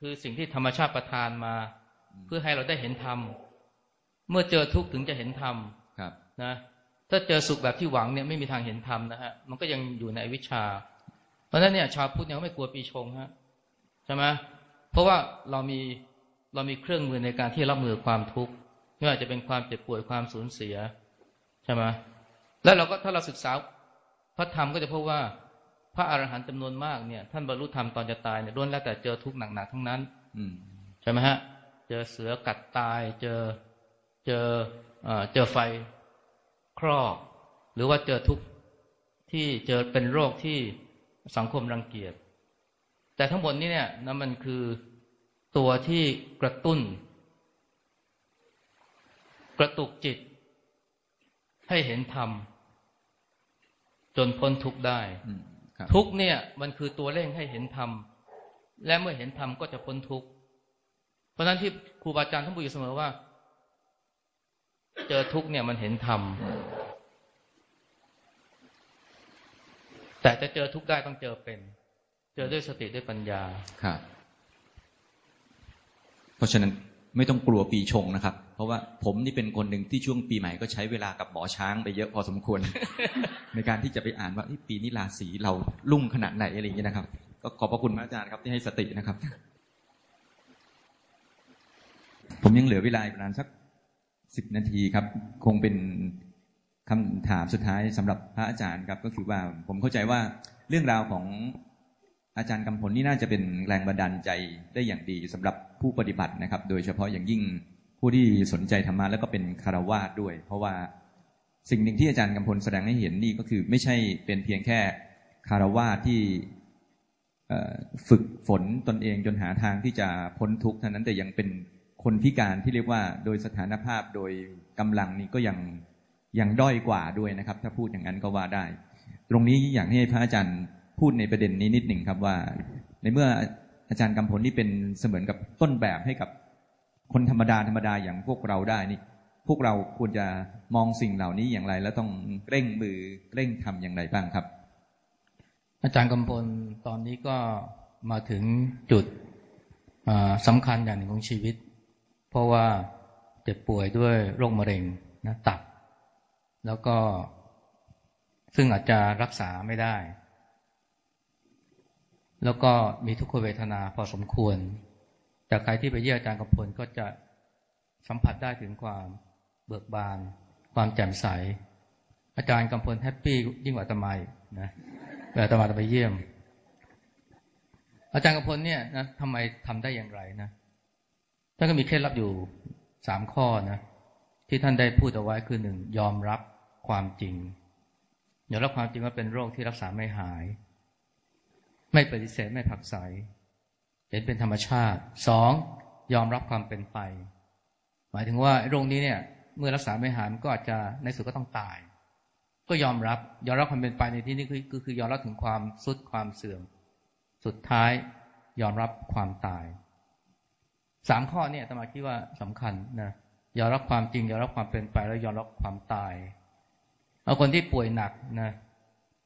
คือสิ่งที่ธรรมชาติประทานมา เพื่อให้เราได้เห็นธรรม เมื่อเจอทุกข์ถึงจะเห็นธรรมนะถ้าเจอสุขแบบที่หวังเนี่ยไม่มีทางเห็นธรรมนะฮะมันก็ยังอยู่ในวิชา เพราะฉะนั้นเนี่ยชาวพุทธเนี่ยไม่กลัวปีชงฮะใช่ไหมเพราะว่าเรามีเรามีเครื่องมือในการที่รับมือความทุกข์ไม่ว่าจะเป็นความเจ็บป่วยความสูญเสียใช่ไหมแล้วเราก็ถ้าเราศึกษาพระธรรมก็จะพบว่า พระอรหันต์จำนวนมากเนี่ยท่านบรรลุธรรมตอนจะตายเนี่ยล้วนแล้วแต่เจอทุกข์หนักๆทั้งนั้น อืใช่ไหมฮะ เจอเสือกัดตาย เจอเจอเจอไฟครอบหรือว่าเจอทุกข์ที่เจอเป็นโรคที่สังคมรังเกียจ แต่ทั้งหมดนี้เนี่ยนะมันคือตัวที่กระตุ้น กระตุกจิต ให้เห็นธรรม จนพ้นทุกข์ได้ ทุกเนี่ย มันคือตัวเร่งให้เห็นธรรมและเมื่อเห็นธรรมก็จะพ้นทุกข์เพราะฉะนั้นที่ครูบาอาจารย์ท่านพูดอยู่เสมอว่า เจอทุกเนี่ยมันเห็นธรรมแต่จะเจอทุกได้ต้องเจอเป็น เจอด้วยสติด้วยปัญญาครับเพราะฉะนั้นไม่ต้องกลัวปีชงนะครับเพ ราะว่าผมนี่เป็นคนหนึ่งที่ช่วงปีใหม่ก็ใช้เวลากับหมอช้างไปเยอะพอสมควร ในการที่จะไปอ่านว่าปีนี้ราศีเราลุ่งขนาดไหนอะไรอย่างนี้นะครับ ก็ขอบพระคุณพระอาจารย์ครับที่ให้สตินะครับ ผมยังเหลือเวลาประมาณสักสิบนาทีครับ คงเป็นคำถามสุดท้ายสำหรับพระอาจารย์ครับ ก็คือว่าผมเข้าใจว่าเรื่องราวของอาจารย์กำพลนี่น่าจะเป็นแรงบันดาลใจได้อย่างดีสำหรับผู้ปฏิบัตินะครับ โดยเฉพาะอย่างยิ่ง ผู้ที่สนใจธรรมะแล้วก็เป็นคารวาสด้วย เพราะว่าสิ่งหนึ่งที่อาจารย์กำพลแสดงให้เห็นนี่ก็คือไม่ใช่เป็นเพียงแค่คารวาสที่ฝึกฝนตนเองจนหาทางที่จะพ้นทุกข์เท่านั้นแต่ยังเป็นคนพิการที่เรียกว่าโดยสถานภาพโดยกำลังนี้ก็ยังยังด้อยกว่าด้วยนะครับ ถ้าพูดอย่างนั้นก็ว่าได้ ตรงนี้อยากให้พระอาจารย์พูดในประเด็นนี้นิดหนึ่งครับว่า ในเมื่ออาจารย์กำพลนี่เป็นเสมือนกับต้นแบบให้กับ คนธรรมดาธรรมดาอย่างพวกเราได้นี่ พวกเราควรจะมองสิ่งเหล่านี้อย่างไร แล้วต้องเร่งมือเร่งทำอย่างไรบ้างครับ อาจารย์กำพลตอนนี้ก็มาถึงจุดสำคัญอย่างหนึ่งของชีวิต เพราะว่าเจ็บป่วยด้วยโรคมะเร็งนะตับ แล้วก็ซึ่งอาจจะรักษาไม่ได้ แล้วก็มีทุกขเวทนาพอสมควร แต่ใครที่ไปเยี่ยอาจารย์กำพลก็จะสัมผัสได้ถึงความเบิกบาน ความแจ่มใส อาจารย์กำพลแฮปปี้ยิ่งกว่าตมายนะเวลาตมาไปเยี่ยม อาจารย์กำพลเนี่ยนะทำไมทำได้อย่างไรนะท่านก็มีเคล็ดลับอยู่สามข้อนะที่ท่านได้พูดเอาไว้คือหนึ่งยอมรับความจริงยอมรับความจริงว่าเป็นโรคที่รักษาไม่หาย ไม่ปฏิเสธไม่ผักใส เห็นเป็นธรรมชาติสองยอมรับความเป็นไป หมายถึงว่าโรคนี้เนี่ย เมื่อรักษาไม่หายก็อาจจะในสุดก็ต้องตาย ก็ยอมรับยอมรับความเป็นไปในที่นี้คือคือยอมรับถึงความสุดความเสื่อม สุดท้ายยอมรับความตายสามข้อเนี่ยตมาคิดว่าสำคัญนะยอมรับความจริงยอมรับความเป็นไปแล้วยอมรับความตายเอาคนที่ป่วยหนักนะ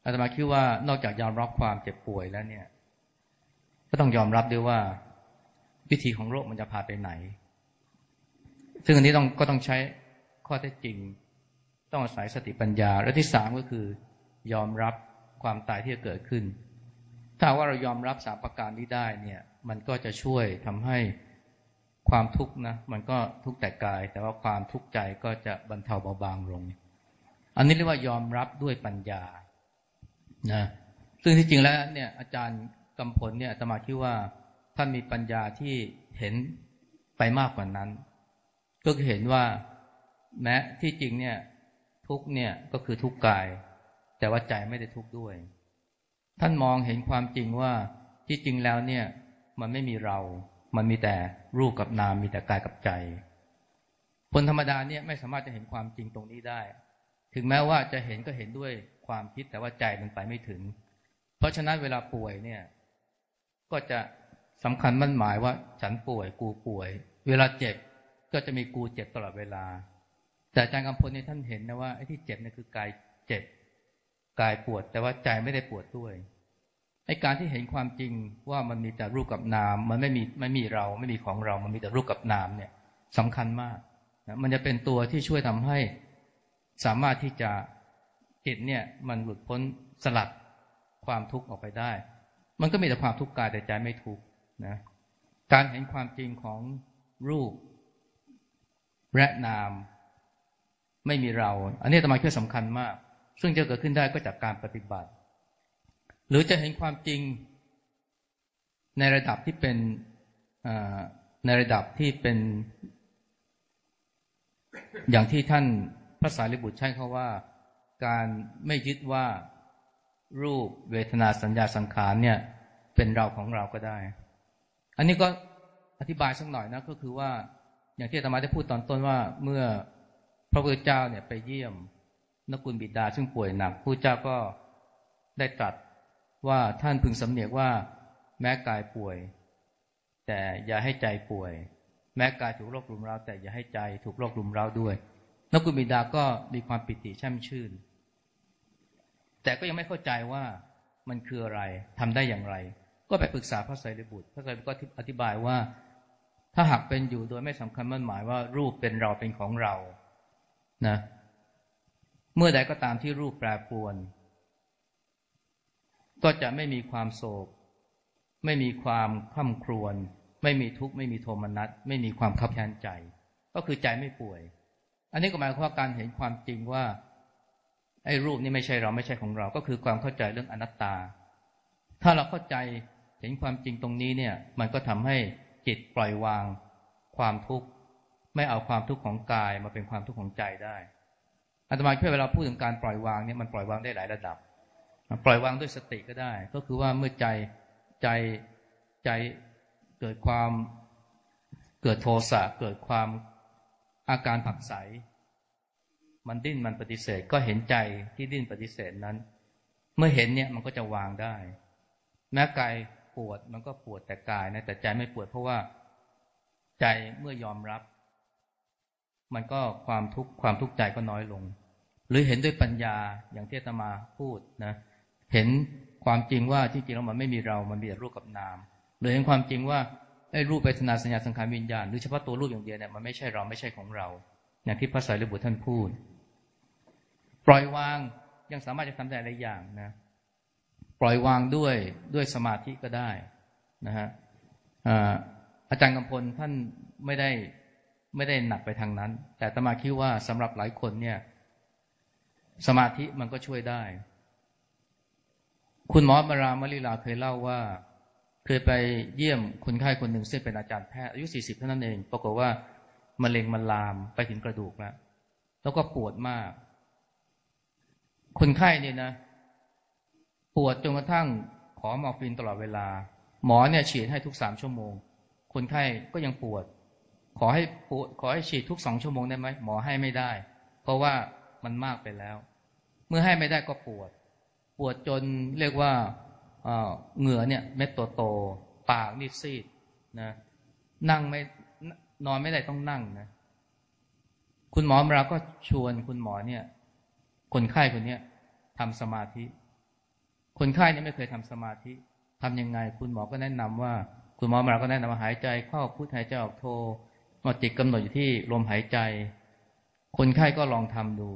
อาตมาคิดว่านอกจากยอมรับความเจ็บป่วยแล้วเนี่ย ก็ต้องยอมรับด้วยว่า วิธีของโรคมันจะพาไปไหน ซึ่งอันนี้ต้องก็ต้องใช้ข้อเท็จจริง ต้องอาศัยสติปัญญา และที่สามก็คือยอมรับความตายที่จะเกิดขึ้น ถ้าว่าเรายอมรับสามประการนี้ได้เนี่ย มันก็จะช่วยทำให้ความทุกข์นะมันก็ทุกแต่กาย แต่ว่าความทุกข์ใจก็จะบรรเทาเบาบางลง อันนี้เรียกว่ายอมรับด้วยปัญญานะซึ่งที่จริงแล้วเนี่ยอาจารย์ กำผลเนี่ยตมาคิดว่าท่านมีปัญญาที่เห็นไปมากกว่านั้น ก็คือเห็นว่าแม้ที่จริงเนี่ยทุกเนี่ยก็คือทุกกาย แต่ว่าใจไม่ได้ทุกด้วย ท่านมองเห็นความจริงว่าที่จริงแล้วเนี่ย มันไม่มีเรา มันมีแต่รูปกับนามมีแต่กายกับใจ คนธรรมดาเนี่ยไม่สามารถจะเห็นความจริงตรงนี้ได้ ถึงแม้ว่าจะเห็นก็เห็นด้วยความคิดแต่ว่าใจมันไปไม่ถึง เพราะฉะนั้นเวลาป่วยเนี่ย ก็จะสำคัญมั่นหมายว่าฉันป่วยกูป่วย เวลาเจ็บก็จะมีกูเจ็บตลอดเวลา แต่อาจารย์กำพลนี่ท่านเห็นนะว่าไอ้ที่เจ็บนี่คือกายเจ็บกายปวด แต่ว่าใจไม่ได้ปวดด้วยไอ้การที่เห็นความจริงว่ามันมีแต่รูปกับนาม มันไม่มีไม่มีเราไม่มีของเรา มันมีแต่รูปกับนามเนี่ยสำคัญมากนะมันจะเป็นตัวที่ช่วยทำให้สามารถที่จะจิตเนี่ย มันหลุดพ้นสลัดความทุกข์ออกไปได้ มันก็มีแต่ความทุกข์กายแต่ใจไม่ทุกข์นะ การเห็นความจริงของรูปและนาม ไม่มีเรา อันนี้ตมาคิดสำคัญมาก ซึ่งจะเกิดขึ้นได้ก็จากการปฏิบัติ หรือจะเห็นความจริงในระดับที่เป็นในระดับที่เป็น อย่างที่ท่านพระสารีบุตรใช้เขาว่า การไม่ยึดว่า รูปเวทนาสัญญาสังขารเนี่ย เป็นเราของเราก็ได้ อันนี้ก็อธิบายสักหน่อยนะก็คือว่าอย่างที่ธรรมาได้พูดตอนต้นว่าเมื่อพระพุทธเจ้าเนี่ยไปเยี่ยมนกุลบิดาซึ่งป่วยหนักพระเจ้าก็ได้ตรัสว่าท่านพึงสำเนียกว่า แม้กายป่วย แต่อย่าให้ใจป่วย แม้กายถูกโรครุมเร้าแต่อย่าให้ใจถูกโรครุมเร้าด้วยนกุลบิดาก็มีความปิติแช่มชื่น แต่ก็ยังไม่เข้าใจว่ามันคืออะไรทำได้อย่างไร ก็ไปปรึกษาพระไตรปิฎกพระไตรปิฎกก็อธิบายว่า ถ้าหากเป็นอยู่โดยไม่สำคัญมั่นหมายว่ารูปเป็นเราเป็นของเรานะเมื่อใดก็ตามที่รูปแปรปรวน ก็จะไม่มีความโศก ไม่มีความข้าครวนไม่มีทุกข์ไม่มีโทมนัสไม่มีความขับแค้นใจ ก็คือใจไม่ป่วย อันนี้ก็หมายความว่าการเห็นความจริงว่า ไอ้รูปนี่ไม่ใช่เราไม่ใช่ของเรา ก็คือความเข้าใจเรื่องอนัตตา ถ้าเราเข้าใจเห็นความจริงตรงนี้เนี่ย มันก็ทำให้จิตปล่อยวางความทุกข์ ไม่เอาความทุกข์ของกายมาเป็นความทุกข์ของใจได้อาตมาเพื่อเวลาพูดถึงการปล่อยวางเนี่ยมันปล่อยวางได้หลายระดับ ปล่อยวางด้วยสติก็ได้ ก็คือว่าเมื่อใจใจใจเกิดความเกิดโทสะเกิดความอาการผักใส มันดิ้นมันปฏิเสธก็เห็นใจที่ดิ้นปฏิเสธนั้น เมื่อเห็นเนี่ยมันก็จะวางได้ แม้กายปวดมันก็ปวดแต่กายนะแต่ใจไม่ปวดเพราะว่าใจเมื่อยอมรับ มันก็ความทุกข์ความทุกข์ใจก็น้อยลง หรือเห็นด้วยปัญญาอย่างที่ตมาพูดนะ เห็นความจริงว่าที่จริงแล้วมันไม่มีเรา มันมีแต่รูปกับนามหรือเห็นความจริงว่าไอ้รูปเวทนาสัญญาสังขารวิญญาณหรือเฉพาะตัวรูปอย่างเดียวเนี่ยมันไม่ใช่เราไม่ใช่ของเรา อย่างที่พระสารีบุตรท่านพูด ปล่อยวางยังสามารถจะทำได้หลายอย่างนะ ปล่อยวางด้วยด้วยสมาธิก็ได้นะฮะอาจารย์กำพลท่านไม่ได้ไม่ได้หนักไปทางนั้น แต่ตมาคิดว่าสำหรับหลายคนเนี่ย สมาธิมันก็ช่วยได้ คุณหมอมารามลิลาเคยเล่าว่า เคยไปเยี่ยมคนไข้คนหนึ่งซึ่งเป็นอาจารย์แพทย์อายุสี่สิบเท่านั้นเองปรากฏว่ามะเร็งมันลามไปถึงกระดูกแล้วแล้วก็ปวดมาก คนไข้เนี่ยนะ ปวดจนกระทั่งขอมอร์ฟีนตลอดเวลา หมอเนี่ยฉีดให้ทุกสามชั่วโมง คนไข้ก็ยังปวด ขอให้ปวดขอให้ฉีดทุกสองชั่วโมงได้ไหมหมอให้ไม่ได้ เพราะว่ามันมากไปแล้ว เมื่อให้ไม่ได้ก็ปวด ปวดจนเรียกว่าเหงื่อเนี่ย เม็ดโตโตปากนี่ซีดนะนั่งไม่นอนไม่ได้ต้องนั่งนะ คุณหมอเราก็ชวนคุณหมอเนี่ย คนไข้คนเนี้ยทำสมาธิ คนไข้เนี่ยไม่เคยทำสมาธิ ทํำยังไง คุณหมอก็แนะนำว่า คุณหมอเราก็แนะนำมาหายใจเข้าพุทหายใจออกโทมาจิตกำหนดอยู่ที่ลมหายใจ คนไข้ก็ลองทำดู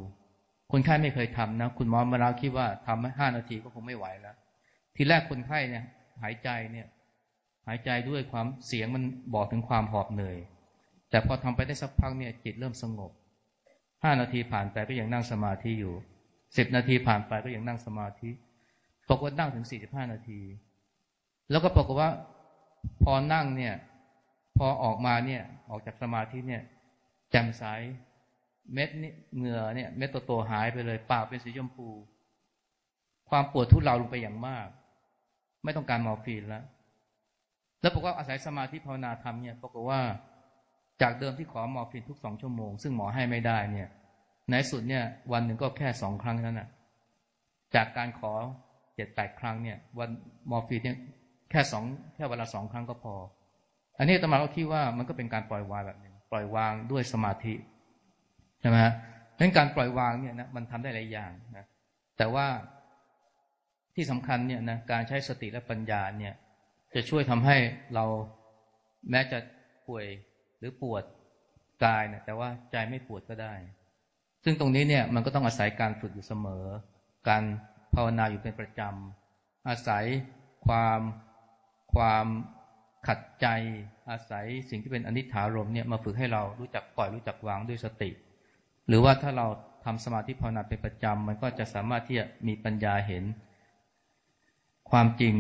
คนไข้ไม่เคยทำนะคุณหมอมาเราคิดว่าทำห้านาทีก็คงไม่ไหวแล้ว ทีแรกคนไข้เนี่ย หายใจเนี่ย หายใจด้วยความเสียงมันบอกถึงความหอบเหนื่อย แต่พอทำไปได้สักพักเนี่ย จิตเริ่มสงบ ห้านาทีผ่านไปก็ยังนั่งสมาธิอยู่สิบนาทีผ่านไปก็ยังนั่งสมาธิปรากฏนั่งถึงสี่สิบห้านาที แล้วก็ปรากฏว่าพอนั่งเนี่ย พอออกมาเนี่ย ออกจากสมาธิเนี่ยแจ่มใสเม็ดนี่เหงื่อเนี่ย เม็ดโตๆหายไปเลยปากเป็นสีชมพู ความปวดทุเลาลงไปอย่างมาก ไม่ต้องการมอร์ฟีนแล้ว แล้วบอกว่าอาศัยสมาธิภาวนาทำเนี่ยปรากฏว่า จากเดิมที่ขอมอร์ฟีนทุกสองชั่วโมง ซึ่งหมอให้ไม่ได้เนี่ย ในสุดเนี่ย วันหนึ่งก็แค่สองครั้งนั้นนะจากการขอเจ็ดแปดครั้งเนี่ย วันมอร์ฟีนเนี่ยแค่สองแค่เวลาสองครั้งก็พอ อันนี้อาตมาก็คิดว่ามันก็เป็นการปล่อยวางแบบนึงปล่อยวางด้วยสมาธิใช่ไหมฮะเพราะการปล่อยวางเนี่ยนะมันทำได้หลายอย่างนะแต่ว่าที่สำคัญเนี่ยนะการใช้สติและปัญญาเนี่ย จะช่วยทำให้เราแม้จะป่วย หรือปวดกายนี่ยแต่ว่าใจไม่ปวดก็ได้ ซึ่งตรงนี้เนี่ยมันก็ต้องอาศัยการฝึกอยู่เสมอ การภาวนาอยู่เป็นประจำอาศัยความความขัดใจอาศัยสิ่งที่เป็นอนิจฐารมเนี่ยมาฝึกให้เรารู้จักปล่อยรู้จักวางด้วยสติ หรือว่าถ้าเราทำสมาธิภาวนาเป็นประจำมันก็จะสามารถที่จะมีปัญญาเห็น ความจริง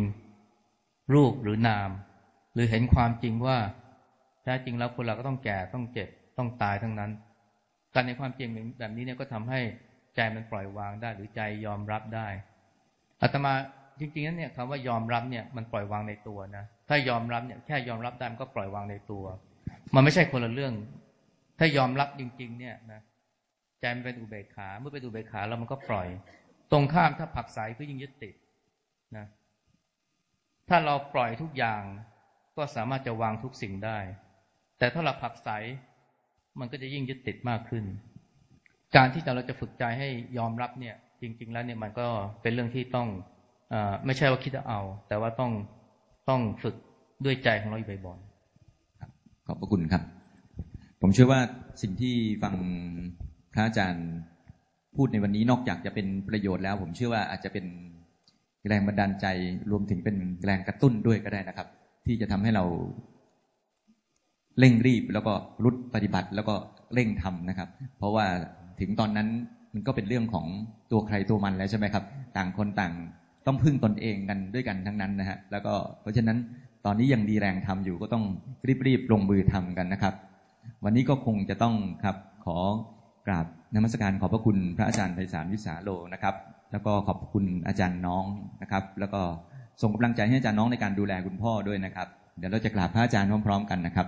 รูปหรือนาม หรือเห็นความจริงว่า ท้จริงแล้วคนเราก็ต้องแก่ต้องเจ็บต้องตายทั้งนั้น การในความจริงแบบนี้เนี่ยก็ทำให้ใจมันปล่อยวางได้ หรือใจยอมรับได้อาตมาจริงๆนั้นเนี่ยคำว่ายอมรับเนี่ยมันปล่อยวางในตัวนะถ้ายอมรับเนี่ยแค่ยอมรับได้มันก็ปล่อยวางในตัว มันไม่ใช่คนละเรื่อง ถ้ายอมรับจริง ๆ เนี่ยนะใจมันเป็นอุเบกขาเมื่อเป็นอุเบกขาแล้วมันก็ปล่อย ตรงข้ามถ้าผักใสก็ยิ่งยึดติดนะถ้าเราปล่อยทุกอย่างก็สามารถจะวางทุกสิ่งได้ แต่ถ้าเราผักใสมันก็จะยิ่งยึดติดมากขึ้น การที่เราจะฝึกใจให้ยอมรับเนี่ย จริง ๆ แล้วเนี่ยมันก็เป็นเรื่องที่ต้องอไม่ใช่ว่าคิดจะเอา แต่ว่าต้องต้องฝึกด้วยใจของเราอยู่บ่อยๆขอบพระคุณครับ ผมเชื่อว่าสิ่งที่ฟังพระอาจารย์พูดในวันนี้นอกจากจะเป็นประโยชน์แล้ว ผมเชื่อว่าอาจจะเป็นแรงบันดาลใจรวมถึงเป็นแรงกระตุ้นด้วยก็ได้นะครับ ที่จะทำให้เรา เร่งรีบแล้วก็รุดปฏิบัติแล้วก็เร่งทำนะครับ เพราะว่าถึงตอนนั้นมันก็เป็นเรื่องของตัวใครตัวมันแล้วใช่ไหมครับ ต่างคนต่างต้องพึ่งตนเองกันด้วยกันทั้งนั้นนะฮะแล้วก็เพราะฉะนั้นตอนนี้ยังดีแรงทำอยู่ก็ต้องรีบๆลงมือทำกันนะครับ วันนี้ก็คงจะต้องครับขอกราบนมัสการขอบพระคุณพระอาจารย์ไพศาลวิสาโลนะครับ แล้วก็ขอบคุณอาจารย์น้องนะครับ แล้วก็ส่งกำลังใจให้อาจารย์น้องในการดูแลคุณพ่อด้วยนะครับ เดี๋ยวเราจะกราบพระอาจารย์พร้อมๆกันนะครับ